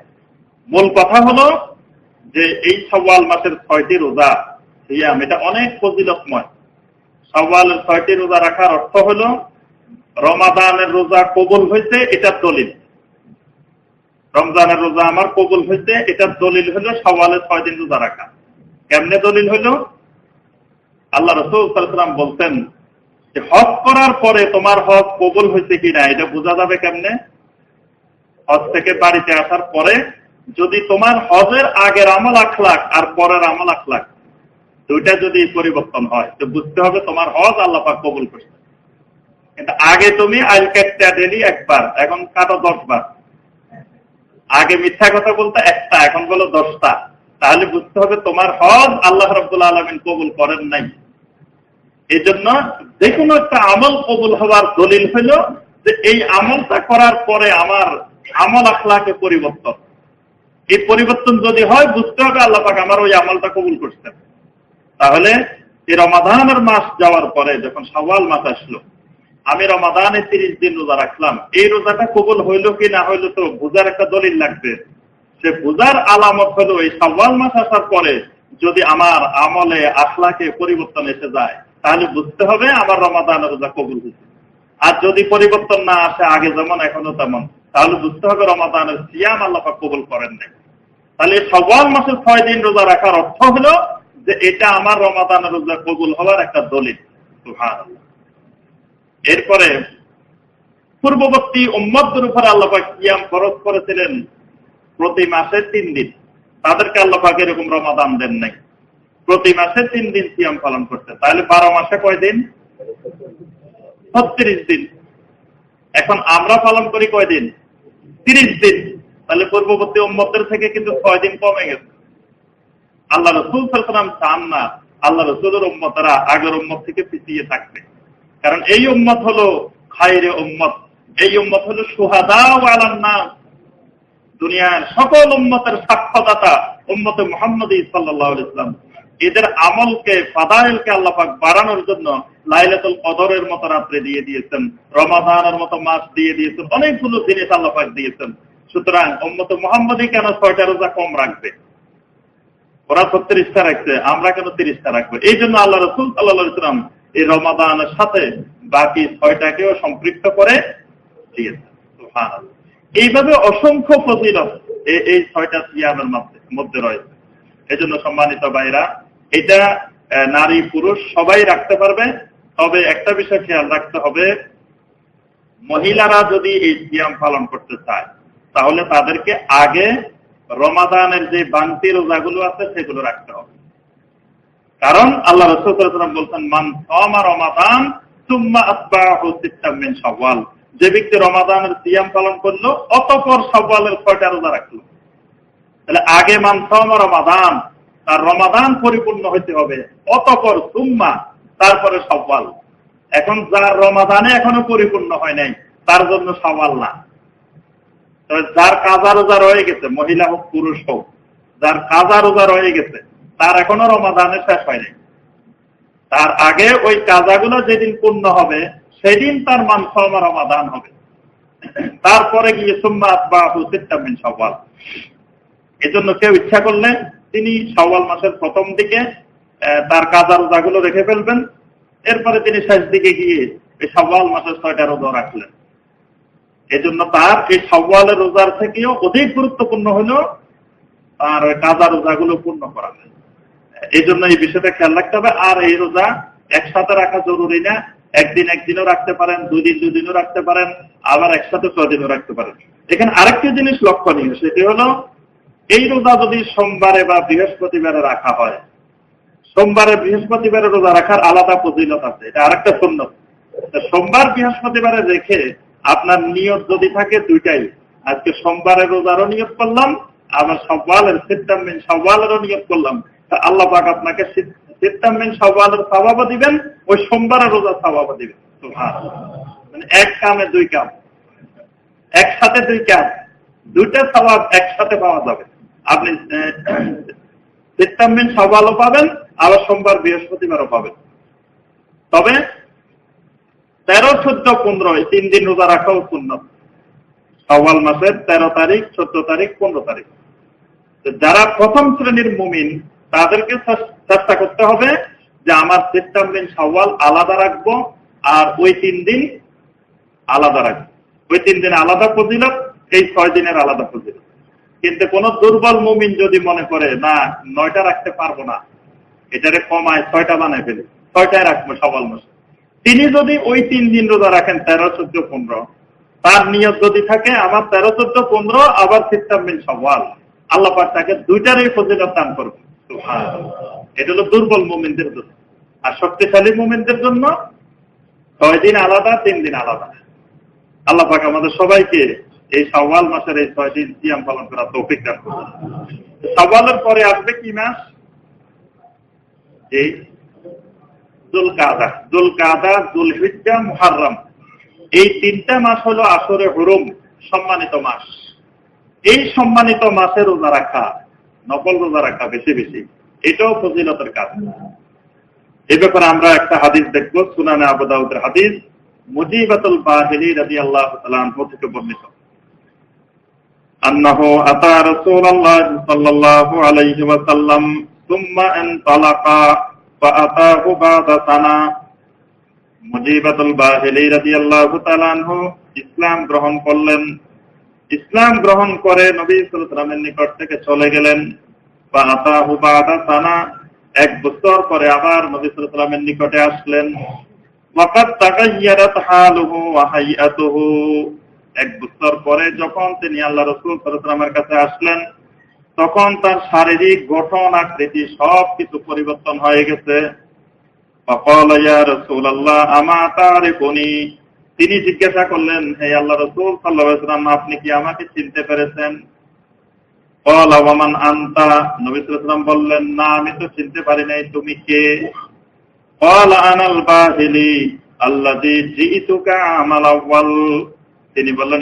মূল কথা হলো যে এই সওয়াল মাসের ছয়টি রোজা, সিয়াম, এটা অনেক ফজিলতময়। সওয়ালের ছয়টি রোজা রাখার অর্থ হলো, রমাদানের রোজা কবুল হয়েছে, এটার দলিল। রমজানের রোজা আমার কবুল হয়েছে, এটার দলিল হলো সওয়ালের ছয় দিন রোজা রাখা। কেমনে দলিল হইল আল্লাহ রসুলাম বলতেন যে হজ করার পরে তোমার হজ কবুল হয়েছে কিনা এটা বোঝা যাবে কেমনে? হজ থেকে বাড়িতে আসার পরে যদি তোমার হজের আগের আমল আখলাখ আর পরের আমল আখলাখ দুইটা যদি পরিবর্তন হয়, তো বুঝতে হবে তোমার হজ আল্লাহ পাক কবুল করছে। কিন্তু আগে তুমি আইল কাটতে ডেলি একবার, এখন কাটো দশবার। আগে মিথ্যা কথা বলতে একটা, এখন বলো দশটা। তাহলে বুঝতে হবে তোমার হজ আল্লাহ রব্দুল আলমিন কবুল করেন নাই। এই জন্য যে কোনো একটা আমল কবুল হওয়ার দলিল হইল যে এই আমলটা করার পরে আমার আমল আখলাকে পরিবর্তন। এই পরিবর্তন যদি হয়, বুঝতে হবে আল্লাহ আমার ওই আমলটা কবুল করছেন। তাহলে এই রমাদানের মাস যাওয়ার পরে যখন সওয়াল মাস আসলো, আমি রমাদানে তিরিশ দিন রোজা রাখলাম। এই রোজাটা কবুল হইল কি না হইল তো বুঝার একটা দলিল লাগবে। সে বুঝার আলামত হলো এই সওয়াল মাস আসার পরে যদি আমার আমলে আখলাকে পরিবর্তন এসে যায় তাহলে বুঝতে হবে আমার রমাদানের রোজা কবুল হয়েছে। আর যদি পরিবর্তন না আসে, আগে যেমন এখনও তেমন। তাহলে বুঝতে হবে রমাদানের সিয়াম আল্লাহ কবুল করেন নাই। তাহলে সওয়াল মাসের ছয় দিন রোজা রাখার অর্থ হলো যে এটা আমার রমাদানের রোজা কবুল হওয়ার একটা দলিল। এরপরে পূর্ববর্তী উম্মদের উপরে আল্লাপাক কিয়াম খরচ করেছিলেন প্রতি মাসে তিন দিন। তাদেরকে আল্লাপাক এরকম রমাদান দেন নাই। প্রতি মাসে তিন দিন সিয়াম পালন করতে। তাহলে বারো মাসে কয় দিন? ছত্রিশ দিন। এখন আমরা পালন করি কয়দিন তিরিশ দিন। তাহলে পূর্ববর্তী উম্মতের থেকে কিন্তু ছয় দিন কমে গেছে। আল্লাহ রসুল সালাম চান না আল্লাহ রসুলের উম্মতরা আগের উম্মত থেকে পিছিয়ে থাকবে। কারণ এই উম্মত হলো খাইরে উম্মত। এই উম্মত হলো সুহাদা আলান্না দুনিয়ার সকল উম্মতের সাক্ষ্যদাতা উম্মতে মোহাম্মদ সাল্লাহ ইসলাম এদের আমলকে, ফাদাইলকে আল্লাপাক বাড়ানোর জন্য লাইলাতুল কদরের মতো রাত্রে দিয়ে দিয়েছেন, রমাদানের মতো মাস দিয়ে দিয়েছেন, অনেকগুলো জিনিস আল্লাপাক দিয়েছেন। সুতরাং উম্মত মোহাম্মদই কেন ছয়টা রোজা কম রাখবে? ওরা ছত্রিশটা রাখছে, আমরা কেন তিরিশটা রাখব? এই জন্য আল্লাহ রসুল সাল্লাহ ইসলাম এই রমাদানের সাথে বাকি ছয়টাকেও সম্পৃক্ত করে দিয়েছে এইভাবে অসংখ্য ফজিলত এই ছয়টা সিয়ামের মধ্যে রয়েছে। এই জন্য সম্মানিত ভাইরা এটা নারী পুরুষ সবাই রাখতে পারবে, তবে একটা বিষয় খেয়াল রাখতে হবে, মহিলারা যদি এই সিয়াম পালন করতে চায়, তাহলে তাদেরকে আগে রমাদানের যে বান্তি রোজাগুলো আছে সেগুলো রাখতে হবে। কারণ আল্লাহ রসুলাম বলছেন, মান সমা রমাদান তুম্মা যে ব্যক্তি রমাদানের সিয়াম পালন করল, অতপর সওয়ালের ছয়টা রোজা রাখল? তাহলে আগে মান রমাদান তার রমাদান পরিপূর্ণ হইতে হবে। অতপর তুম্মা তারপরে সওয়াল এখন যার রমাদানে এখনও পরিপূর্ণ হয় নাই, তার জন্য সওয়াল না। যার কাজা রোজা রয়ে গেছে, মহিলা হোক, পুরুষ হোক, যার কাজা রোজা রয়ে গেছে, তার এখনও রমাদানে শেষ হয় নাই। তার আগে ওই কাজাগুলো যেদিন পূর্ণ হবে, সেদিন তার মান রমাদান হবে। তারপরে গিয়ে সুম্মাত বা হুসিদ্দামিন সওয়াল এজন্য কেউ ইচ্ছা করলে তিনি সওয়াল মাসের প্রথম দিকে তার কাজা রোজাগুলো রেখে ফেলবেন। এরপরে তিনি শেষ দিকে গিয়ে এই সওয়াল মাসের ছয়টা রোজা রাখলেন। এজন্য তার এই সওয়ালের রোজার থেকেও অধিক গুরুত্বপূর্ণ হলো তার কাজা রোজাগুলো পূর্ণ করা। এই জন্য এই বিষয়টা খেয়াল রাখতে হবে, আর এই রোজা একসাথে রাখা জরুরি না। একদিন একদিনও রাখতে পারেন, দুই দিন দুদিনও রাখতে পারেন, আবার একসাথে ছয় দিনও রাখতে পারেন। এখানে আরেকটি জিনিস লক্ষণীয়, সেটি হলো এই রোজা যদি সোমবারে বা বৃহস্পতিবারে রাখা হয়, সোমবারে বৃহস্পতিবারে রোজা রাখার আলাদা ফজিলত আছে। এটা আরেকটা সুন্নত। সোমবার বৃহস্পতিবারে রেখে আপনার নিয়ত যদি থাকে দুইটাই। আজকে সোমবারের রোজারও নিয়োগ করলাম, আবার সব্বালের সিদ্ধামিন সব্বালেরও নিয়ত করলাম। আল্লাহ পাক আপনাকে সিদ্ধামিন সব্বালের স্বভাবও দিবেন, ওই সোমবারের রোজার স্বভাবও দিবেন। মানে এক কামে দুই কাম। একসাথে দুই কাম। দুইটা স্বভাব একসাথে পাওয়া যাবে। আপনি সিদ্ধামিন সবালও পাবেন আবার সোমবার বৃহস্পতিবারও পাবেন। তবে তেরো, চোদ্দ, পনেরো তিন দিন রোজা রাখাও শূন্য সওয়াল মাসের তেরো তারিখ, চোদ্দ তারিখ, পনেরো তারিখ। যারা প্রথম শ্রেণির মুমিন, তাদেরকে চেষ্টা করতে হবে যে আমার সিস্টাম দিন সওয়াল আলাদা রাখব আর ওই তিন দিন আলাদা রাখব। ওই তিন দিন আলাদা ফজিলত, এই ছয় দিনের আলাদা ফজিলত। কিন্তু কোন দুর্বল মুমিন যদি মনে করে, না, নয়টা রাখতে পারব না। এটারে কমায়, ছয়টা বানায় ফেলে। ছয়টায় রাখব সওয়াল মাসে তিনি যদি ওই তিন দিন রোজা রাখেন, তেরো, চোদ্দ, পনেরো, তার নিয়ত যদি থাকে, আমার তেরো, চোদ্দ, পনেরো, আবার সিস্টামিন সওয়াল। আল্লাহ পাক তাকে দুইটারই ফজিলত দান করবে এটা হলো দুর্বল মোমেনদের জন্য। আর শক্তিশালী মোমেনদের জন্য ছয় দিন আলাদা, তিন দিন আলাদা। আল্লাহ পাক আমাদের সবাইকে এই সওয়াল মাসের এই ছয় দিন সিয়াম পালন করার তৌফিক দান করবে সওয়ালের পরে আসবে কি মাস? এই কাদা কাদা মুহাররম। এই তিনটা মাস আসরে হুরুম, সম্মানিত মাস। এই সম্মানিত রোজা রাখা, নকল রোজা রাখা বেশি বেশি। এটাও ফজিলতের কাজ। এই ব্যাপারে আমরা একটা হাদিস দেখব, সুনানে আবুদাউদের হাদিস, মুজিবাতুল বাহিনী রাজি আল্লাহ থেকে বর্ণিত। أنه أتى رسول الله صلى الله عليه وسلم ثم انطلق فأتاه بعد سنة মুজিবাতুল বাহিলি রাদিয়াল্লাহু তাআলা আনহু ইসলাম গ্রহণ করলেন ইসলাম গ্রহণ করে নবী সাল্লাল্লাহু নিকট থেকে চলে গেলেন বা আতাহু বাদা সানা এক বছর পরে আবার নবী সাল্লাল্লাহু নিকটে আসলেন ওয়াকাদ তাগায়্যারাত হালুহু ওয়া হাইয়াতুহু এক বছর পরে যখন তিনি আল্লাহ রসুল সরসলামের কাছে আসলেন, তখন তার শারীরিক গঠন, আকৃতি সব কিছু পরিবর্তন হয়ে গেছে। তিনি জিজ্ঞাসা করলেন, হে আল্লাহ রসুল সাল্লাহাম আপনি কি আমাকে চিনতে পেরেছেন? আন্তা? নবিসাম বললেন, না, আমি তো চিনতে পারি নাই, তুমি কে? আনাল বাহিলি আল্লাহ তিনি বললেন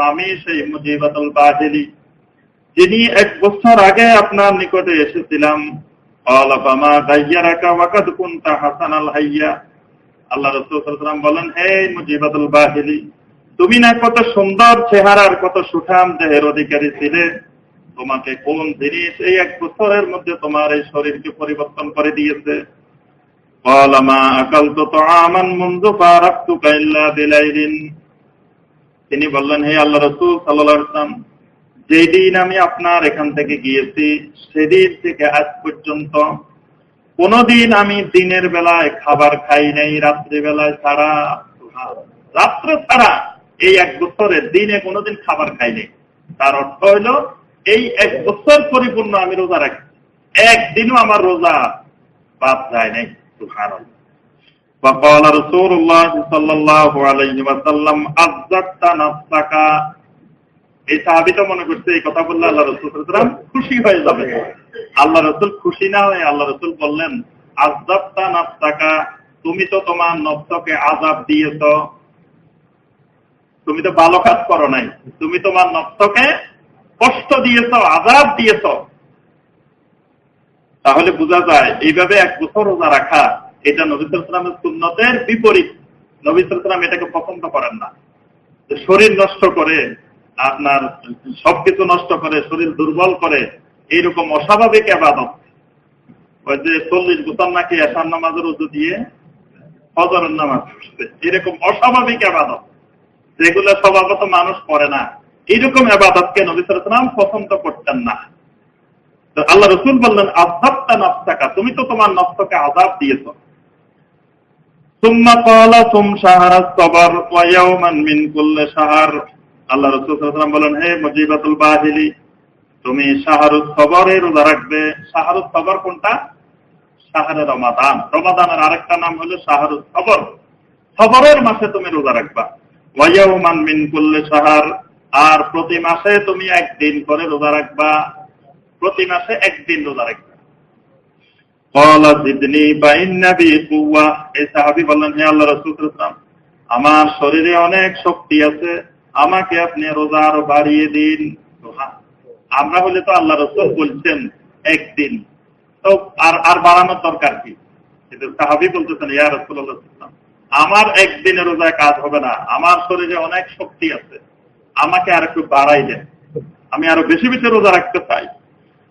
আমি সেই মুজিবাতুল বাহিনী, যিনি এক বছর আগে আপনার নিকটে এসেছিলাম। তুমি না কত সুন্দর চেহারার কত সুঠাম ছিলে। তোমাকে কোন জিনিস এই এক বছরের মধ্যে তোমার এই শরীরকে পরিবর্তন করে দিয়েছে। قال ما اكلت طعاما منذ فارقتك الا بليل তিনি বললেন হে আল্লাহ রাসূল সাল্লাল্লাহু আলাইহি ওয়াসাল্লাম যেই দিন আমি আপনার এখান থেকে গিয়েছি সেদিন থেকে আজ পর্যন্ত কোনদিন আমি দিনের বেলায় খাবার খাই নাই রাত্রি বেলায় ছাড়া রাত্রে ছাড়া এই এক বছরে দিনে কোনোদিন খাবার খাই নাই তার অর্থ হইল এই এক বছর পরিপূর্ণ আমি রোজা রাখি একদিনও আমার রোজা বাদ যায় নাই সুবহানাল্লাহ وقال رسول الله صلى الله عليه وسلم أزدت نفسك এই সাহাবি তো মনে করছে এই কথা বললে আল্লাহ রসুল খুশি হয়ে যাবে আল্লাহ রসুল খুশি না হয়ে আল্লাহ রসুল বললেন আজাবতা নাফতাকা তুমি তো তোমার নফসকে আজাব দিয়েছ তুমি তো ভালো কাজ করো নাই তুমি তোমার নফসকে কষ্ট দিয়েছ আজাব দিয়েছ তাহলে বোঝা যায়, এইভাবে এক বছর রোজা রাখা, এটা নবিসামের সুন্নতের বিপরীত। নবিসাম এটাকে পছন্দ করেন না। শরীর নষ্ট করে, আপনার সবকিছু নষ্ট করে, শরীর দুর্বল করে, এইরকম অস্বাভাবিক আবাদত। ওই যে চল্লিশ গোতার নাকি এসার নামাজের উজু দিয়ে ফজরের নামাজ এরকম অস্বাভাবিক আবাদত, যেগুলো স্বভাবত মানুষ করে না। এইরকম আবাদতকে নবিসাম পছন্দ করতেন না। আল্লাহ রসুল বললেন আজাবটা নাস্তাকা তুমি তো তোমার নফসাকে আজাব দিয়েছ। নাম হলো সবরের মাসে তুমি রোজা রাখবা। ওয়াউমান মিনকুল্লে সাহার আর প্রতি মাসে তুমি একদিন করে রোজা রাখবা। প্রতি মাসে একদিন রোজা রাখবা। আমার শরীরে অনেক শক্তি আছে, আমাকে আপনি বাড়িয়ে দিন। আমরা হলে তো আল্লাহ রসুল বলছেন, একদিন। তো আর বাড়ানোর দরকার কি? সাহাবি বলতেছেন, ইয়া আমার একদিনে রোজায় কাজ হবে না, আমার শরীরে অনেক শক্তি আছে, আমাকে আর একটু বাড়াই দেন। আমি আরও বেশি বেশি রোজা রাখতে চাই।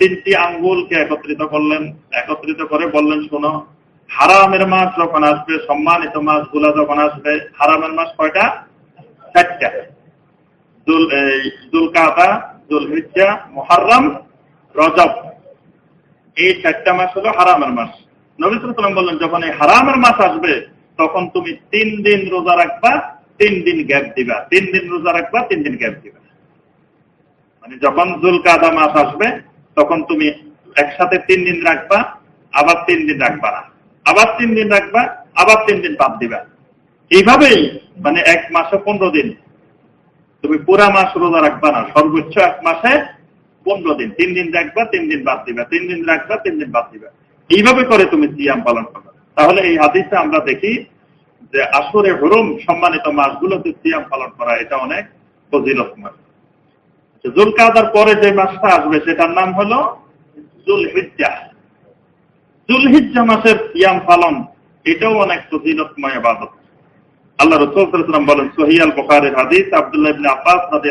তিনটি আঙ্গুলকে একত্রিত করলেন, একত্রিত করে বললেন, শোনো, হারামের মাস যখন আসবে, সম্মানিত মাসগুলা যখন আসবে, হারামের মাস কয়টা? চারটা। দুল দুল কাদা মোহারম রজব। এই চারটা মাস হলো হারামের মাস। নবিসাম বললেন, যখন এই হারামের মাস আসবে, তখন তুমি তিন দিন রোজা রাখবা, তিন দিন গ্যাপ দিবা। তিন দিন রোজা রাখবা, তিন দিন গ্যাপ দিবা। মানে যখন জুল কাদা মাস আসবে তখন তুমি একসাথে তিন দিন রাখবা, আবার তিন দিন রাখবা না। আবার তিন দিন রাখবা, আবার তিন দিন বাদ দিবা। এইভাবেই মানে এক মাসে পনেরো দিন। তুমি পুরা মাস রোজা রাখবা না, সর্বোচ্চ এক মাসে পনেরো দিন। তিন দিন রাখবা, তিন দিন বাদ দিবা। তিন দিন রাখবা, তিন দিন বাদ দিবা। এইভাবে করে তুমি সিয়াম পালন করবে। তাহলে এই হাদিসে আমরা দেখি যে আসরে হরুম সম্মানিত মাসগুলোতে সিয়াম পালন করা, এটা অনেক ফজিলত মাস জুল কাদার পরে যে মাসটা আসবে, সেটার নাম হলো জুল হিজ্জা জুল হিজ্জা মাসের সিয়াম পালন, এটাও অনেক ফজিলতময় আবাদত। আল্লাহ রসুলাম বলেন সহিয়াল বখারের হাদিস আব্দুল্লাহ ইবনে আব্বাস থেকে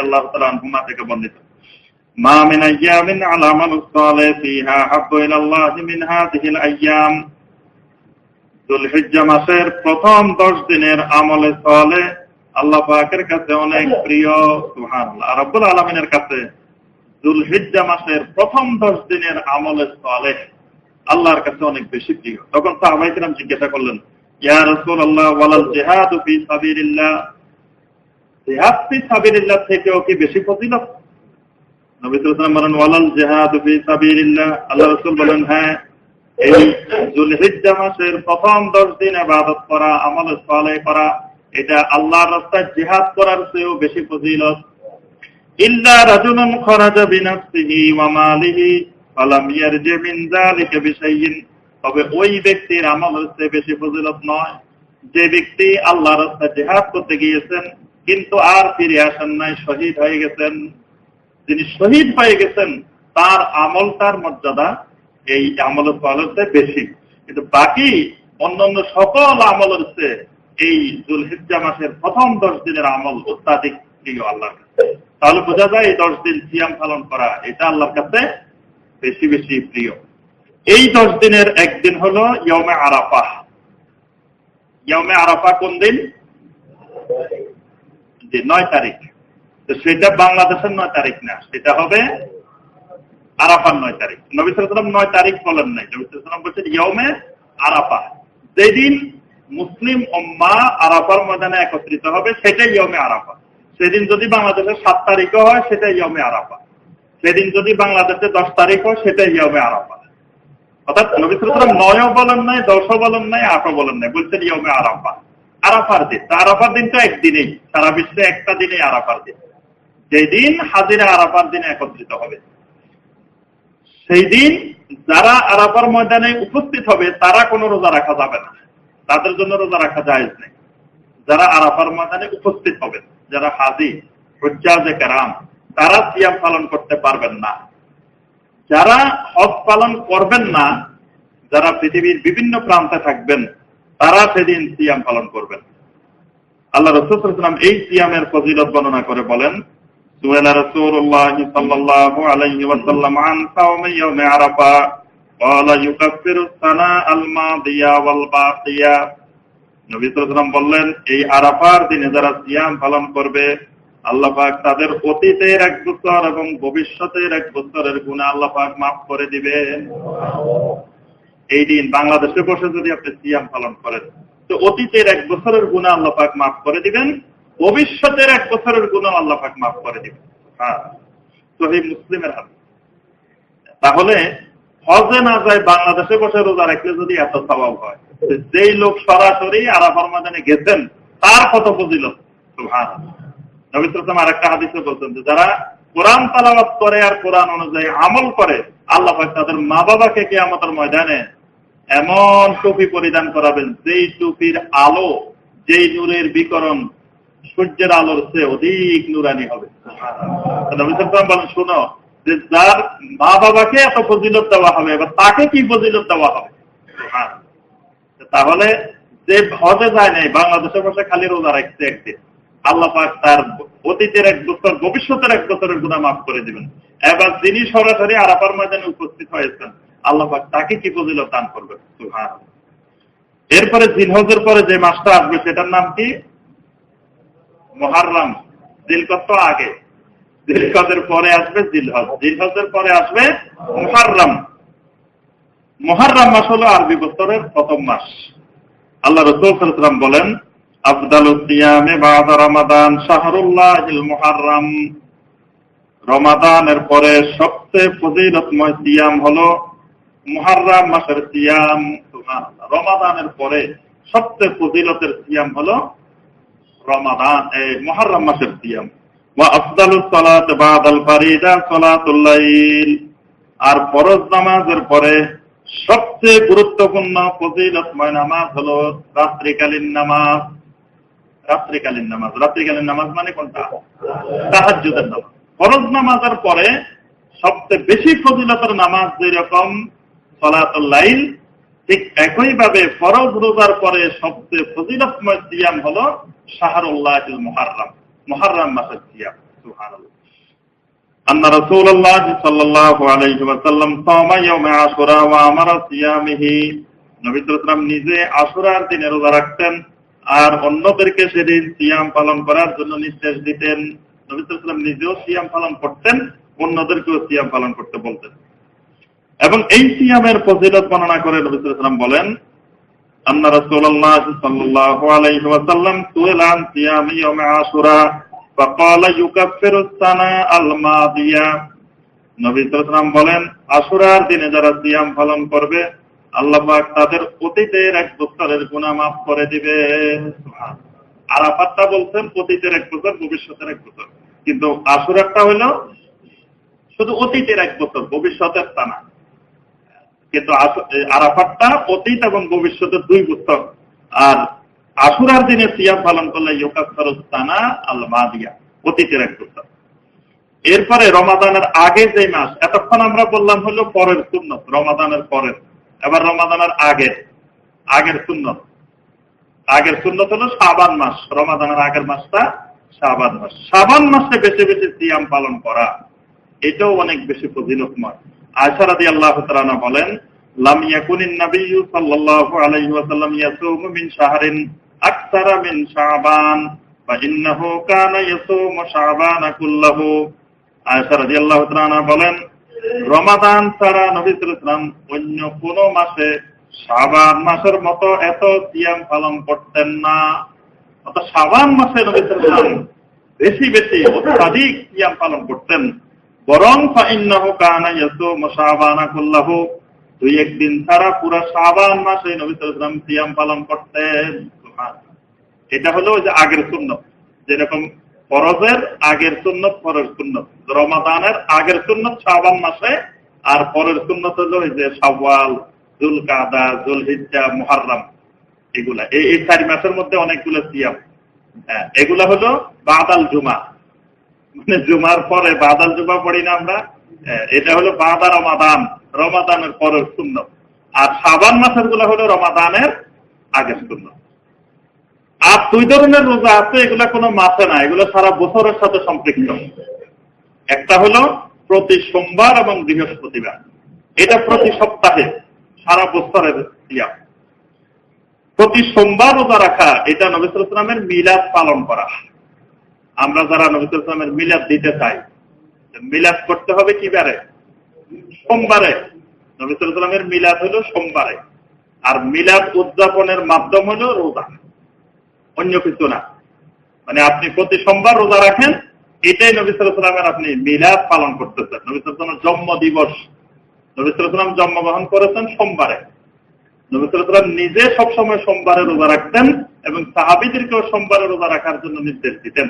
ইলা আল্লাহ আইয়াম যুলহিজ্জা মাসের প্রথম 10 দিনের আমলে সালে আল্লাহ পাকের কাছে অনেক প্রিয় রব্বুল আলামিনের কাছে মাসের প্রথম 10 দিনের আমলে সালে আল্লাহর কাছে অনেক বেশি প্রিয়। তখন সাহাবায়ে কেরাম জিজ্ঞাসা করলেন ইয়া রাসূলুল্লাহ ওয়ালাল জিহাদু ফি সাবিলিল্লাহ? জিহাদ ফি সাবিলিল্লাহ থেকেও কি বেশি ফজিলত? নবী সাল্লাল্লাহু বলেন ওয়ালাল জিহাদু ফি সাবিলিল্লাহ। আল্লাহ রাসূল বলেন হ্যাঁ এই যুলহিজ্জা মাসের প্রথম 10 দিন ইবাদত করা আমল সালেহ করা এটা আল্লাহর রাস্তায় জিহাদ করার চেয়েও বেশি ফজিলত। কিন্তু আর ফিরে আসেন নাই, শহীদ হয়ে গেছেন। যিনি শহীদ হয়ে গেছেন, তার আমল তার মর্যাদা, এই আমল হচ্ছে বেশি। কিন্তু বাকি অন্যান্য সকল আমল হচ্ছে এই জুলহিজ্জা মাসের প্রথম দশ দিনের আমল অত্যাধিক প্রিয় আল্লাহর কাছে। তাহলে বোঝা যায় এই দশ দিন সিয়াম পালন করা, এটা আল্লাহর কাছে বেশি বেশি প্রিয়। এই দশ দিনের একদিন হল ইয়মে আরাফা ইয়মে আরাফা কোন দিন? নয় তারিখ। তো সেটা বাংলাদেশের নয় তারিখ না, সেটা হবে আরাফার নয় তারিখ। নবী সালাম নয় তারিখ বলেন নাই। নবী সালাম বলছেন ইয়মে আরাফা যেদিন মুসলিম মা আরাফার ময়দানে একত্রিত হবে সেটাই ইয়মে আরাফা। সেদিন যদি বাংলাদেশের সাত তারিখও হয়, সেটাই ইয়মে আরাফা। সেদিন যদি বাংলাদেশে দশ তারিখ হয়, সেটাই ইয়মে আরাফা। দিন। আরাফার দিন তো একদিনেই, সারা বিশ্বে একটা দিন। যেদিন হাজিরা আরাফার দিনে একত্রিত হবে। সেই দিন যারা আরাফার ময়দানে উপস্থিত হবে, তারা কোনো রোজা রাখা যাবে না। তাদের জন্য রোজা রাখা যায় নেই। যারা আরাফার ময়দানে উপস্থিত হবেন, যারা হাজি, হজ্জাজে, কারাম, তারা সিয়াম পালন করতে পারবেন না। যারা হজ পালন করবেন না, যারা পৃথিবীর বিভিন্ন প্রান্তে থাকবেন, তারা সেদিন সিয়াম পালন করবেন। আল্লাহ রসুলাম এই সিয়ামের ফজিলত বর্ণনা করে বলেন সুয়েলা রসুল্লাহ সাল্লাহ আলাইহি ওয়াসাল্লাম আরাফা। বললেন, এই আরাফার দিনে যারা সিয়াম পালন করবে আল্লাহাক তাদের অতীতের এক বছর এবং ভবিষ্যতের এক বছরের গুণে আল্লাহাক মাফ করে দিবেন। এই দিন বাংলাদেশে বসে যদি আপনি সিয়াম পালন করেন, তো অতীতের এক বছরের গুণে আল্লাহাক মাফ করে দিবেন, ভবিষ্যতের এক বছরের গুণে আল্লাহাক মাফ করে দিবেন। হ্যাঁ তো এই মুসলিমের হাত তাহলে হজে না যায় বাংলাদেশে বসে রোজা রাখলে যদি এত স্বভাব হয়? যেই লোক সরাসরি আরাফার মাদানে গেছেন, তার কত ফজিল হ্যাঁ নবিসাম আর হাদিসে বলছেন যে, যারা কোরআন তালাবাত করে আর কোরআন অনুযায়ী আমল করে, আল্লাহ তাদের মা বাবাকে কে আমাদের ময়দানে এমন টুপি পরিধান করাবেন, যেই টুপির আলো, যেই নূরের বিকরণ সূর্যের আলোর চেয়ে অধিক নুরানি হবে। বলেন, শোনো যে যার মা বাবাকে এত ফজিলত দেওয়া হবে এবার তাকে কি ফজিলত দেওয়া হবে? তাহলে যে হজে যায় নাই বাংলাদেশে বসে খালি রোজা রাখছে একদিন। আল্লাহ পাক তার অতীতের এক বছর, ভবিষ্যতের এক বছরের গুণা মাফ করে দিবেন। এবার যিনি সরাসরি আরাপার ময়দানে উপস্থিত হয়েছেন, আল্লাহ পাক তাকে কি ফজিলত দান করবে এরপরে জিলহজের পরে যে মাসটা আসবে, সেটার নাম কি? মহারাম দিলকত আগে। দিলকতের পরে আসবে জিলহজ জিলহজের পরে আসবে মহারাম মহারাম মাস হলো আরবি বছরের প্রথম মাস। আল্লাহ রসুলাম বলেন রমাদান পরে সবচেয়ে রমাদান, এই মাসের সিয়াম। আর নামাজের পরে সবচেয়ে গুরুত্বপূর্ণ ফজিলতময় নামাজ হলো রাত্রিকালীন নামাজ। রাত্রিকালীন নামাজ। রাত্রিকালীন নামাজ মানে কোনটা? নামাজ। নামাজের পরে সবচেয়ে বেশি ফজিলতের নামাজ যেরকম সলাতুল্লাইল ঠিক একইভাবে ফরজ রোজার পরে সবচেয়ে ফজিলতময় সিয়াম হল শাহরুল্লাহ মহারাম মহারাম মাসের সিয়াম সুহানুল্লাহ أن رسول الله صلى الله عليه وسلم صام يوم عاشوراء وأمر صيامه নবী সাল্লাল্লাহু নিজে আশুরার দিনে রোজা রাখতেন আর অন্যদেরকে সেদিন সিয়াম পালন করার জন্য নির্দেশ দিতেন নবী সাল্লাল্লাহু নিজেও সিয়াম পালন করতেন অন্যদেরকেও সিয়াম পালন করতে বলতেন এবং এই সিয়ামের ফজিলত বর্ণনা করে নবী সাল্লাল্লাহু বলেন আন্না রাসূলুল্লাহ সাল্লাল্লাহু আলাইহি ওয়াসাল্লাম সুইলা আন সিয়ামি ইয়াউম আশুরা فقال يكفر السنة الماضية নবী সাল্লাল্লাহু বলেন আশুরার দিনে যারা সিয়াম পালন করবে আল্লাহ পাক তাদের অতীতের এক বছরের গুনাহ মাফ করে দিবে আরাফাতটা বলছেন অতীতের এক বছর ভবিষ্যতের এক বছর কিন্তু আশুরারটা হলো শুধু অতীতের এক বছর ভবিষ্যতের তা না কিন্তু আরাফাতটা অতীত এবং ভবিষ্যতের দুই বছর আর আশুরার দিনে সিয়াম পালন করলে ইয়োকাস্তানা আল মাদিয়া অতীতের এক বছর এরপরে রমাদানের আগে যে মাস, এতক্ষণ আমরা বললাম হলো পরের সুন্নত, রমাদানের পরের। এবার রমাদানের আগের আগের সুন্নত। আগের সুন্নত হলো সাবান মাস, রমাদানের আগের মাসটা সাবান মাস। সাবান মাসে বেশি বেশি সিয়াম পালন করা, এটাও অনেক বেশি ফজিলতময়। বলেন বলেন, রমাদান ছাড়া নবী অন্য কোন মাসে শাবান মাসের মতো এত সিয়াম পালন করতেন না। শাবান মাসে নবী বেশি বেশি অত্যাধিক সিয়াম পালন করতেন। বরং দুই একদিন পুরো সাবান মাসে নবী সাল্লাম সিয়াম পালন করতেন। এটা হলো যে আগের শূন্য যেরকম ফরজের আগের পরের রমাদানের আগের সাবান মাসে, আর পরের সুন্নত হলো যে সাওয়াল জুল কাদা জুল হিজা মুহাররাম এগুলা। এই চারি মাসের মধ্যে অনেকগুলো সিয়াম। হ্যাঁ এগুলা হলো বাদাল জুমা। মানে জুমার পরে বাদাল জুমা পড়ি না আমরা। এটা হলো বাদা রমাদান। রমাদানের পরের শূন্য আর সাবান মাসেরগুলো হলো রমাদানের আগের শূন্য আর দুই ধরনের রোজা আছে, এগুলা কোনো মাসে না, এগুলো সারা বছরের সাথে সম্পৃক্ত। একটা হলো প্রতি সোমবার এবং বৃহস্পতিবার। এটা প্রতি সপ্তাহে, সারা বছরের সিয়াম প্রতি সোমবার রোজা রাখা, এটা নবিসামের মিলাদ পালন করা। আমরা যারা নবিসামের মিলাদ দিতে চাই মিলাদ করতে হবে কি বারে সোমবারে নবিসামের মিলাদ হলো সোমবারে। আর মিলাদ উদযাপনের মাধ্যম হলো রোজা। অন্য কিছু না। মানে আপনি প্রতি সোমবার রোজা রাখেন, এটাই নবিসামের আপনি মিলাদ পালন করতেছেন। নবিসামের জন্ম দিবস। নবিসাম জন্মগ্রহণ করেছেন সোমবারে। নবিসাম নিজে সবসময় সোমবারে রোজা রাখতেন এবং সাহাবিদেরকেও সোমবারে রোজা রাখার জন্য নির্দেশ দিতেন।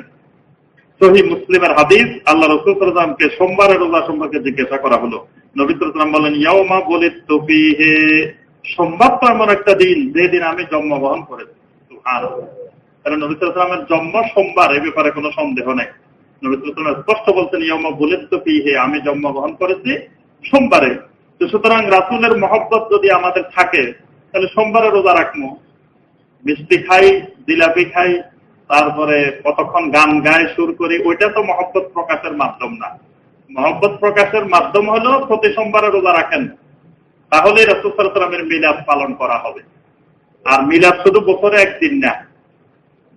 সহি মুসলিমের হাদিস, আল্লাহ রসুলামকে সোমবারে রোজা সম্পর্কে জিজ্ঞাসা করা হলো। নবিসাম বলেন ইয়ামা বলিত হে সোমবার তো এমন একটা দিন যেদিন আমি জন্মগ্রহণ করেছি। জন্ম সোমবার, এ ব্যাপারে কোনো সন্দেহ নেই। স্পষ্ট বলছেন বলিত হে আমি জন্মগ্রহণ করেছি সোমবারে। তো সুতরাং রাসুলের মহব্বত যদি আমাদের থাকে, তাহলে সোমবারে রোজা রাখব। মিষ্টি খাই, জিলাপি খাই তারপরে কতক্ষণ গান গায়ে, সুর করি, ওইটা তো মহব্বত প্রকাশের মাধ্যম না। মহব্বত প্রকাশের মাধ্যম হলো প্রতি সোমবারে রোজা রাখেন। তাহলে রসুলামের মিলাদ পালন করা হবে। আর মিলাদ শুধু বছরে একদিন না,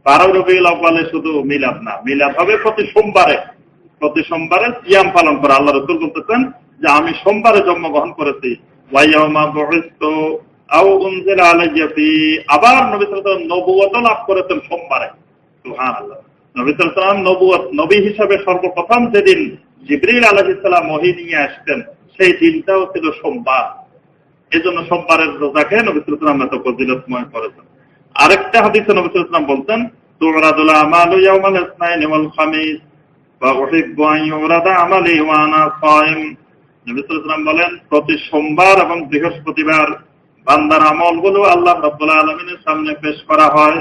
বারো রবিউল আব্বালে শুধু মিলাদ না। মিলাদ হবে প্রতি সোমবারে। প্রতি সোমবারে সিয়াম পালন করা। আল্লাহ রসুল বলতেছেন যে, আমি সোমবারে জন্মগ্রহণ করেছি। আবার নবী নবুয়ত লাভ করেছেন সোমবারে। নবী হিসাবে সর্বপ্রথম যেদিন জিবরিল আলাইহিস সালাম ওহী নিয়ে আসতেন, সেই দিনটাও ছিল সোমবার। সোমবারের রোজাকে এত করেছেন। আরেকটা হাদিসে বলতেন আমালু আমালি প্রতি সোমবার এবং বৃহস্পতিবার বান্দার আমলগুলো আল্লাহ রাব্বুল আলামিনের সামনে পেশ করা হয়।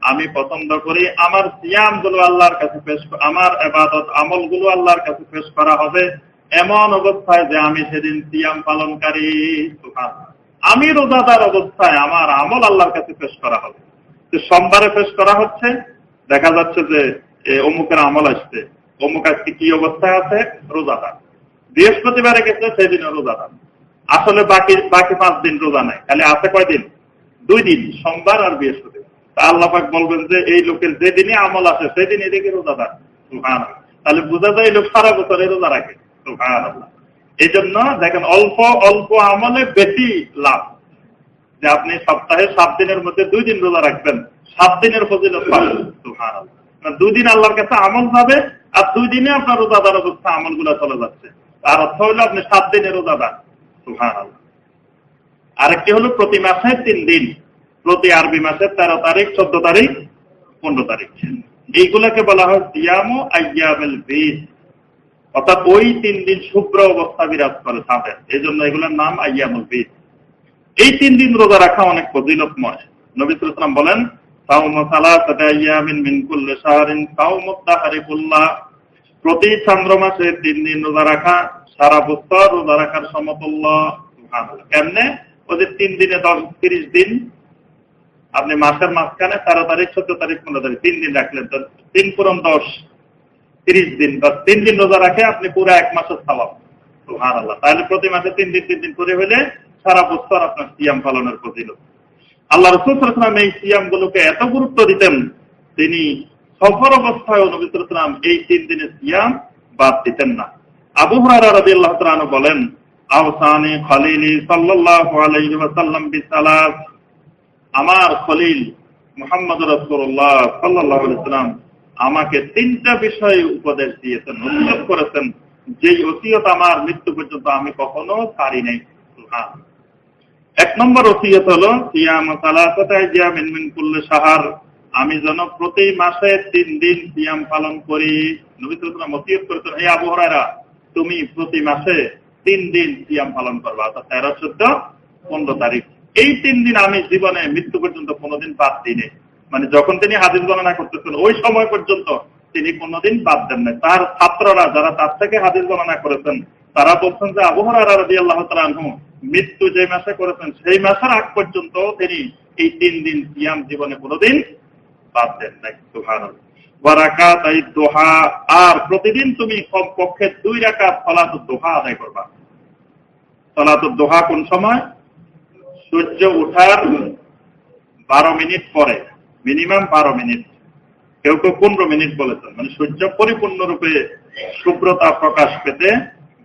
আমি পছন্দ করি আমার সিয়ামগুলো আল্লাহর কাছে পেশ আমার এবাদত আমলগুলো আল্লাহর কাছে পেশ করা হবে। এমন অবস্থায় যে আমি সেদিন সিয়াম পালনকারী। আমি রোজাদার অবস্থায় আমার আমল আল্লাহর কাছে পেশ করা হবে। সোমবারে পেশ করা হচ্ছে। দেখা যাচ্ছে যে অমুকের আমল আসছে। অমুক আজকে কি অবস্থায় আছে? রোজাদার। বৃহস্পতিবারে গেছে, সেদিনও রোজা থান আসলে বাকি বাকি পাঁচ দিন রোজা নাই। তাহলে আছে কয়দিন দুই দিন, সোমবার আর বৃহস্পতিবার। তা আল্লাহাক বলবেন যে, এই লোকের যেদিনই আমল আছে সেদিন এদিকে রোজা থাক সুহান তাহলে বোঝা যায় এই লোক সারা বছর রোজা রাখে। সুহান এই জন্য দেখেন, অল্প অল্প আমলে বেশি লাভ। যে আপনি সপ্তাহে সাত দিনের মধ্যে দুই দিন রোজা রাখবেন, সাত দিনের ফজিলত পাবেন। সুহান আল্লাহ দুই দিন আল্লাহর কাছে আমল যাবে আর দুই দিনে আপনার রোজাদার অবস্থা আমলগুলা চলে যাচ্ছে। তার অর্থ হলো আপনি সাত দিনের রোজাদার আরেকটি হলো প্রতি মাসে তিন দিন, প্রতি আরবি মাসের তেরো তারিখ, চোদ্দ তারিখ, পনেরো তারিখ। এইগুলাকে বলা হয় সিয়ামো আইয়াবেল বীজ অর্থাৎ ওই তিন দিন শুভ্র অবস্থা বিরাজ করে তাদের। এই জন্য এগুলোর নাম আইয়ামুল বীজ এই তিন দিন রোজা রাখা অনেক ফজিলতময়। নবিসাম বলেন প্রতি চন্দ্র মাসে তিন দিন রোজা রাখা সারা বছর রোজা রাখার সমতুল্য কেমনে? ওদের তিন দিনে দশ, তিরিশ দিন, আপনি মাসের মাঝখানে তেরো তারিখ, চোদ্দ তারিখ, পনেরো তারিখ, তিন দিন রাখলেন। তো তিন পুরন দশ, তিরিশ দিন বা তিন দিন রোজা রাখে আপনি পুরো এক মাসের সালাম সুহান আল্লাহ তাহলে প্রতি মাসে তিন দিন তিন দিন করে হলে সারা বছর আপনার সিয়াম পালনের প্রতিল আল্লাহ রসুলাম এই সিয়াম গুলোকে এত গুরুত্ব দিতেন, তিনি সফর অবস্থায় নবী এই তিন দিনের সিয়াম বাদ দিতেন না। আমাকে তিনটা বিষয়ে উপদেশ দিয়েছেন অনুরোধ করেছেন। যেই ওসিয়ত আমার মৃত্যু পর্যন্ত আমি কখনো ছাড়ি নাই। এক নম্বর ওসিয়ত হলো শাহর। আমি যেন প্রতি মাসে তিন দিন সিয়াম পালন করি। নবী সাল্লাল্লাহু ওসিয়ত করেছেন, হে আবু হুরায়রা তুমি প্রতি মাসে তিন দিন সিয়াম পালন করবা, অর্থাৎ তেরো, চোদ্দ, পনেরো তারিখ। এই তিন দিন আমি জীবনে মৃত্যু পর্যন্ত কোনোদিন বাদ দিনে মানে যখন তিনি হাদিস গণনা করতেছেন, ওই সময় পর্যন্ত তিনি কোনোদিন বাদ দেন নাই। তার ছাত্ররা যারা তার থেকে হাদিস গণনা করেছেন, তারা বলছেন যে আবহাওয়া রাজি আল্লাহ তালু মৃত্যু যে মাসে করেছেন, সেই মাসের আগ পর্যন্ত তিনি এই তিন দিন সিয়াম জীবনে কোনোদিন বাদ দেন নাই। সুহান আর প্রতিদিন তুমি কমপক্ষে দুই রাকাত সলাত দোহা আদায় করবা। সলাত দোহা কোন সময়? সূর্য উঠার বারো মিনিট পরে, মিনিমাম বারো মিনিট। কেউ কেউ পনেরো মিনিট বলেছেন মানে সূর্য পরিপূর্ণরূপে শুভ্রতা প্রকাশ পেতে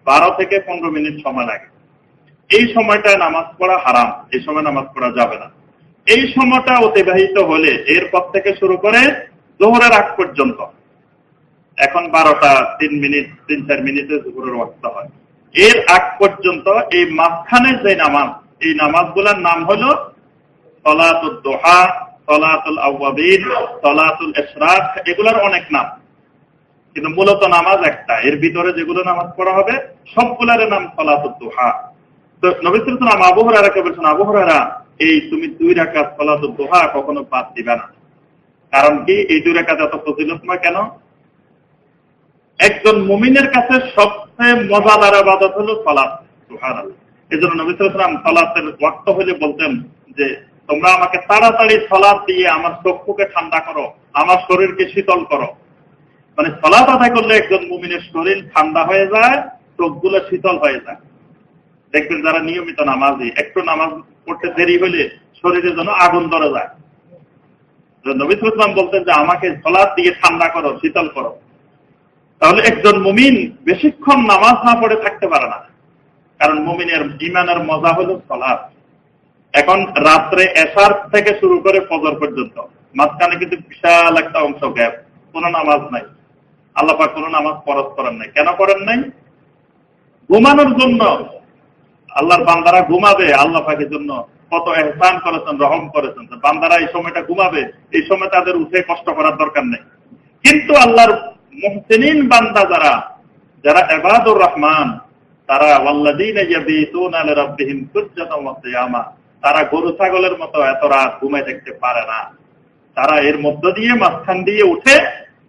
বারো থেকে পনেরো মিনিট সময় লাগে। এই সময়টায় নামাজ পড়া হারাম, এই সময় নামাজ পড়া যাবে না। এই সময়টা অতিবাহিত হলে এরপর থেকে শুরু করে জোহরের আগ পর্যন্ত। এখন বারোটা, তিন মিনিট, তিন, চার মিনিটে জোহরের অবস্থা হয়। এর আগ পর্যন্ত এই মাঝখানে যে নামাজ, এই নামাজগুলোর নাম হলো সলাতুল দোহা, সলাতুল আউ্বাবিন সলাতুল এসরাত এগুলোর অনেক নাম। কিন্তু মূলত নামাজ একটা। এর ভিতরে যেগুলো নামাজ পড়া হবে সবগুলার নাম সলাতুল দোহা। তো নবিসুল আবহরাকে বলছেন আবহরারা এই তুমি দুই রাখা সলাতুল দোহা কখনো বাদ দিবে না। কারণ কি? এই দুই রেখা এত ফজিলতময় কেন? একজন মুমিনের কাছে সবচেয়ে মজাদার আবাদত হলো সুহান এই জন্য নবী সালাম সলাতের ওয়াক্ত হলে বলতেন যে, তোমরা আমাকে তাড়াতাড়ি সলাদ দিয়ে আমার চক্ষুকে ঠান্ডা করো, আমার শরীরকে শীতল করো। মানে সলাদ আদায় করলে একজন মুমিনের শরীর ঠান্ডা হয়ে যায়, চোখগুলো শীতল হয়ে যায়। দেখবেন যারা নিয়মিত নামাজি, একটু নামাজ পড়তে দেরি হলে শরীরের জন্য আগুন ধরে যায়। নবী ইসলাম বলতেন যে, আমাকে সলাদ দিয়ে ঠান্ডা করো, শীতল করো। তাহলে একজন মুমিন বেশিক্ষণ নামাজ না পড়ে থাকতে পারে না। কারণ মুমিনের ইমানের মজা হলো সলাদ এখন রাত্রে এসার থেকে শুরু করে ফজর পর্যন্ত, মাঝখানে কিন্তু বিশাল একটা অংশ গ্যাপ, কোন নামাজ নাই। আল্লাপা কোন নামাজ পরস করেন নাই। কেন করেন নাই? ঘুমানোর জন্য। আল্লাহর বান্দারা ঘুমাবে, আল্লাহ পাকের জন্য কত এহসান করেছেন, রহম করেছেন। বান্দারা এই সময়টা ঘুমাবে, এই সময় তাদের উঠে কষ্ট করার দরকার নেই। কিন্তু আল্লাহর মোহসেনিন বান্দা যারা যারা এবাদুর রহমান, তারা তারা গরু ছাগলের মতো এত রাত ঘুমাই দেখতে পারে না। তারা এর মধ্য দিয়ে মাঝখান দিয়ে উঠে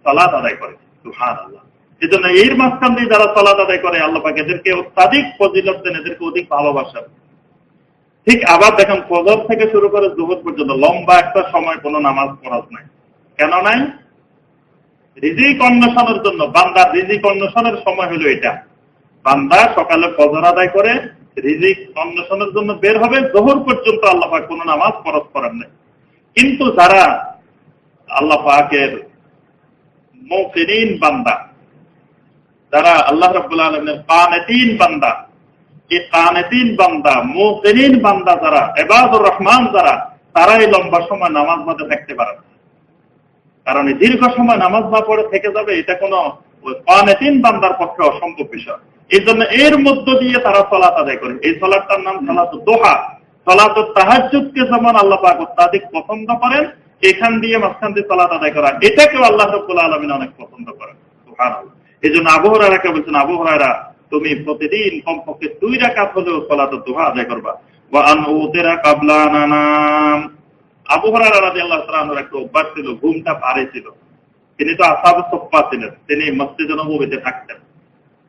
সলাদ আদায় করে। সুহান আল্লাহ এই জন্য এর মাঝখান দিয়ে যারা সলাদ আদায় করে, আল্লাহ এদেরকে অত্যাধিক ফজিলত দেন, এদেরকে অধিক ভালোবাসেন। ঠিক আবার দেখেন ফজর থেকে শুরু করে জোহর পর্যন্ত লম্বা একটা সময় কোনো নামাজ পড়াস নাই। কেন নাই? রিজিক অন্বেষণের জন্য, বান্দার রিজিক অন্বেষণের সময় হলো এটা। বান্দা সকালে ফজর আদায় করে রিজিক অন্বেষণের জন্য বের হবে, জোহর পর্যন্ত আল্লাহ কোনো নামাজ পরশ করেন নাই। কিন্তু যারা আল্লাহ পাকের মৌকিন বান্দা, যারা আল্লাহ রব্বুল আলমের কানেতিন বান্দা বান্দার পক্ষে অসম্ভব বিষয়। এই জন্য এর মধ্য দিয়ে তারা সলাত আদায় করে। এই সলাটটার নাম সলাত দোহা। সলাত তাহাজুদকে যেমন আল্লাহ অত্যাধিক পছন্দ করেন, এখান দিয়ে মাঝখান দিয়ে সলাত আদায় করা। এটাকেও আল্লাহ আলমিন অনেক পছন্দ করেন। এই জন্য আবহরাকে বলছেন আবহরারা তুমি প্রতিদিন কমপক্ষে দুই রাকাত হলেও সলাত দোহা আদায় করবা।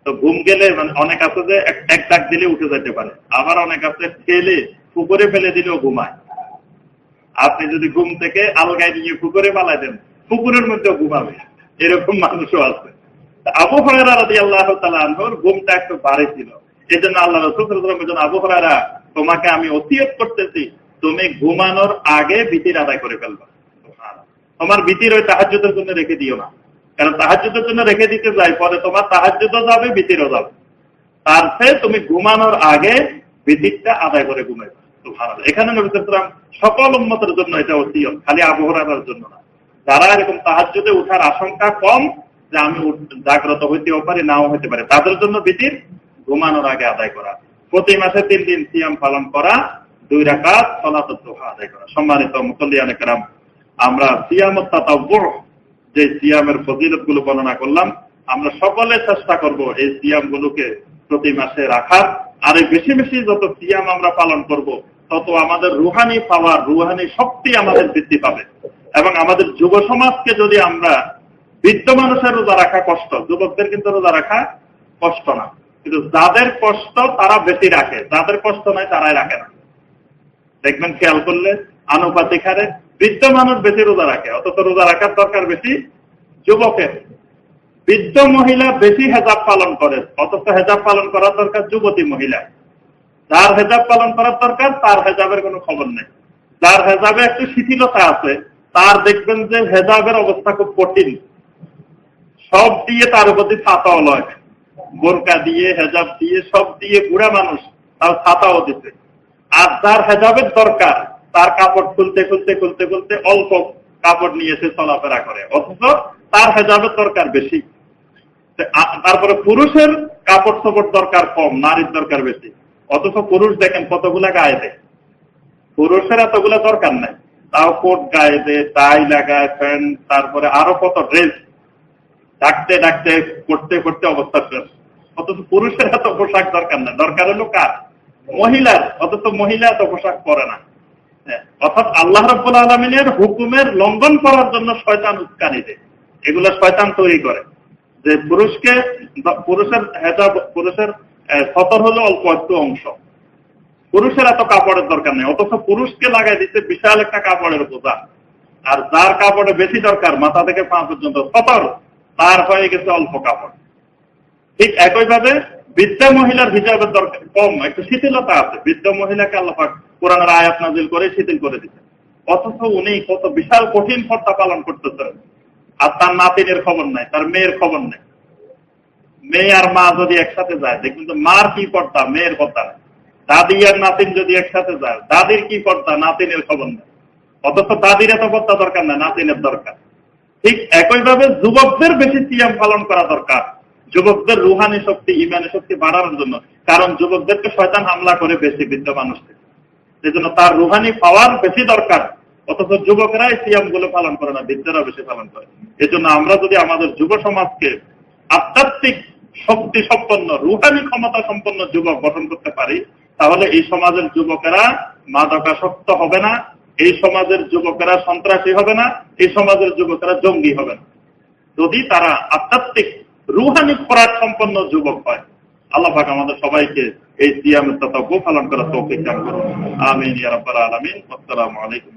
তো ঘুম গেলে মানে অনেক আছে উঠে পারে। আবার অনেক আছে পুকুরে ফেলে ঘুমায়। আপনি যদি ঘুম থেকে আলগায় নিয়ে পুকুরে পালাই দেন, পুকুরের মধ্যেও ঘুমাবে। এরকম মানুষও আছে। আবু একটু এই জন্য আল্লাহ আবু হরারা তোমাকে আমি অতিয়ত করতেছি। তুমি ঘুমানোর আগে ভীতির আদায় করে ফেলবা। তোমার ভীতির ওই জন্য রেখে দিও না। কারণ জন্য রেখে দিতে পরে তোমার যাবে ভীতিরও যাবে। তার তুমি ঘুমানোর আগে ভীতিরটা আদায় করে ঘুমাইবে। এখানে নবীলাম সকল উন্মতের জন্য এটা অতীয়ত, খালি আবহাওয়ার জন্য না। যারা এরকম তাহাজুদে উঠার আশঙ্কা কম যে আমি জাগ্রত হইতেও পারি, নাও হইতে পারে। তাদের জন্য ভীতির ঘুমানোর আগে আদায় করা। প্রতি মাসে তিন দিন সিয়াম পালন করা, দুই রাকাত সলাত আদায় করা। সম্মানিত মুসল্লিয়ান আমরা সিয়ামত যে সিয়ামের ফজিলতগুলো বর্ণনা করলাম, আমরা সকলে চেষ্টা করব এই সিয়াম গুলোকে প্রতি মাসে রাখার। আর এই বেশি বেশি যত সিয়াম আমরা পালন করব, তত আমাদের রুহানি পাওয়ার রুহানি শক্তি আমাদের বৃদ্ধি পাবে। এবং আমাদের যুব সমাজকে যদি আমরা বৃদ্ধ মানুষের রোজা রাখা কষ্ট, যুবকদের কিন্তু রোজা রাখা কষ্ট না। কিন্তু যাদের কষ্ট তারা বেশি রাখে, যাদের কষ্ট নাই তারাই রাখে না। দেখবেন খেয়াল করলে, আনুপাতিক হারে বৃদ্ধ মানুষ বেশি রোজা রাখে, অথচ রোজা রাখার দরকার বেশি যুবকের। বৃদ্ধ মহিলা বেশি হেজাব পালন করে, অথচ হেজাব পালন করার দরকার যুবতী মহিলা। যার হেজাব পালন করার দরকার, তার হেজাবের কোনো খবর নেই। যার হেজাবে একটু শিথিলতা আছে, তার দেখবেন যে হেজাবের অবস্থা খুব কঠিন। সব দিয়ে তার প্রতি ছাতাও লয় বোরকা দিয়ে, হেজাব দিয়ে, সব দিয়ে বুড়া মানুষ তার ছাতাও দিতে আর যার হেজাবের দরকার, তার কাপড় খুলতে খুলতে খুলতে খুলতে অল্প কাপড় নিয়ে এসে চলাফেরা করে। অথচ তার হেজাবের দরকার বেশি। তারপরে পুরুষের কাপড় চোপড় দরকার কম, নারীর দরকার বেশি। অথচ পুরুষ দেখেন কতগুলা গায়ে দেয়। পুরুষের এতগুলা দরকার নাই। তাও কোট গায়ে দেয়, টাই লাগায় ফ্যান তারপরে আরও কত ড্রেস ডাকতে ডাকতে করতে করতে অবস্থা শেষ অথচ পুরুষের এত পোশাক দরকার না। দরকার হলো কার? মহিলার। অথচ মহিলা এত পোশাক পরে না। হ্যাঁ, অর্থাৎ আল্লাহ রব্বুল আলমিনের হুকুমের লঙ্ঘন করার জন্য শয়তান উৎকানি দেয়। এগুলো শয়তান তৈরি করে। যে পুরুষকে পুরুষের হেজাব পুরুষের সতর হলো অল্প একটু অংশ। পুরুষের এত কাপড়ের দরকার নেই। অথচ পুরুষকে লাগাই দিচ্ছে বিশাল একটা কাপড়ের বোঝা। আর যার কাপড়ে বেশি দরকার মাথা থেকে পা পর্যন্ত সতর। তার হয়ে গেছে অল্প কাপড়। ঠিক একইভাবে বৃদ্ধা মহিলার হিসাবের দরকার কম, একটু শিথিলতা আছে। বৃদ্ধ মহিলাকে আল্লাপাক কোরআনের আয়াত নাজিল করে শিথিল করে দিচ্ছে অথচ উনি কত বিশাল কঠিন কর্তা পালন করতেছেন। আর তার নাতিনের খবর নাই, তার মেয়ের খবর নেই। মেয়ে আর মা যদি একসাথে যায়, দেখবেন তো মার কি কর্তা, মেয়ের নেই। দাদি আর নাতিন যদি একসাথে যায়, দাদির কি কর্তা, নাতিনের খবর নেই। অথচ দাদির এত কর্তা দরকার না নাতিনের দরকার। ঠিক একইভাবে যুবকদের বেশি সিয়াম পালন করা দরকার। যুবকদের রুহানি শক্তি, ইমানি শক্তি বাড়ানোর জন্য। কারণ যুবকদেরকে শয়তান হামলা করে বেশি, বৃদ্ধ মানুষকে সেই জন্য তার রুহানি পাওয়ার বেশি দরকার। অথচ যুবকেরাই সিয়ামগুলো পালন করে না বৃদ্ধরা বেশি পালন করে এই জন্য আমরা যদি আমাদের যুব সমাজকে আধ্যাত্মিক শক্তি সম্পন্ন, রুহানি ক্ষমতা সম্পন্ন যুবক গঠন করতে পারি, তাহলে এই সমাজের যুবকেরা মাদকাসক্ত হবে না এই সমাজের যুবকেরা সন্ত্রাসী হবে না, এই সমাজের যুবকেরা জঙ্গি হবে না। যদি তারা আধ্যাত্মিক, রুহানি খোরাক সম্পন্ন যুবক হয়, আল্লাহ পাক আমাদের সবাইকে এই সিয়ামের তথা পালন করা তৌফিক দান করুন। আমিন, ইয়া রাব্বাল আলামিন। আসসালামু আলাইকুম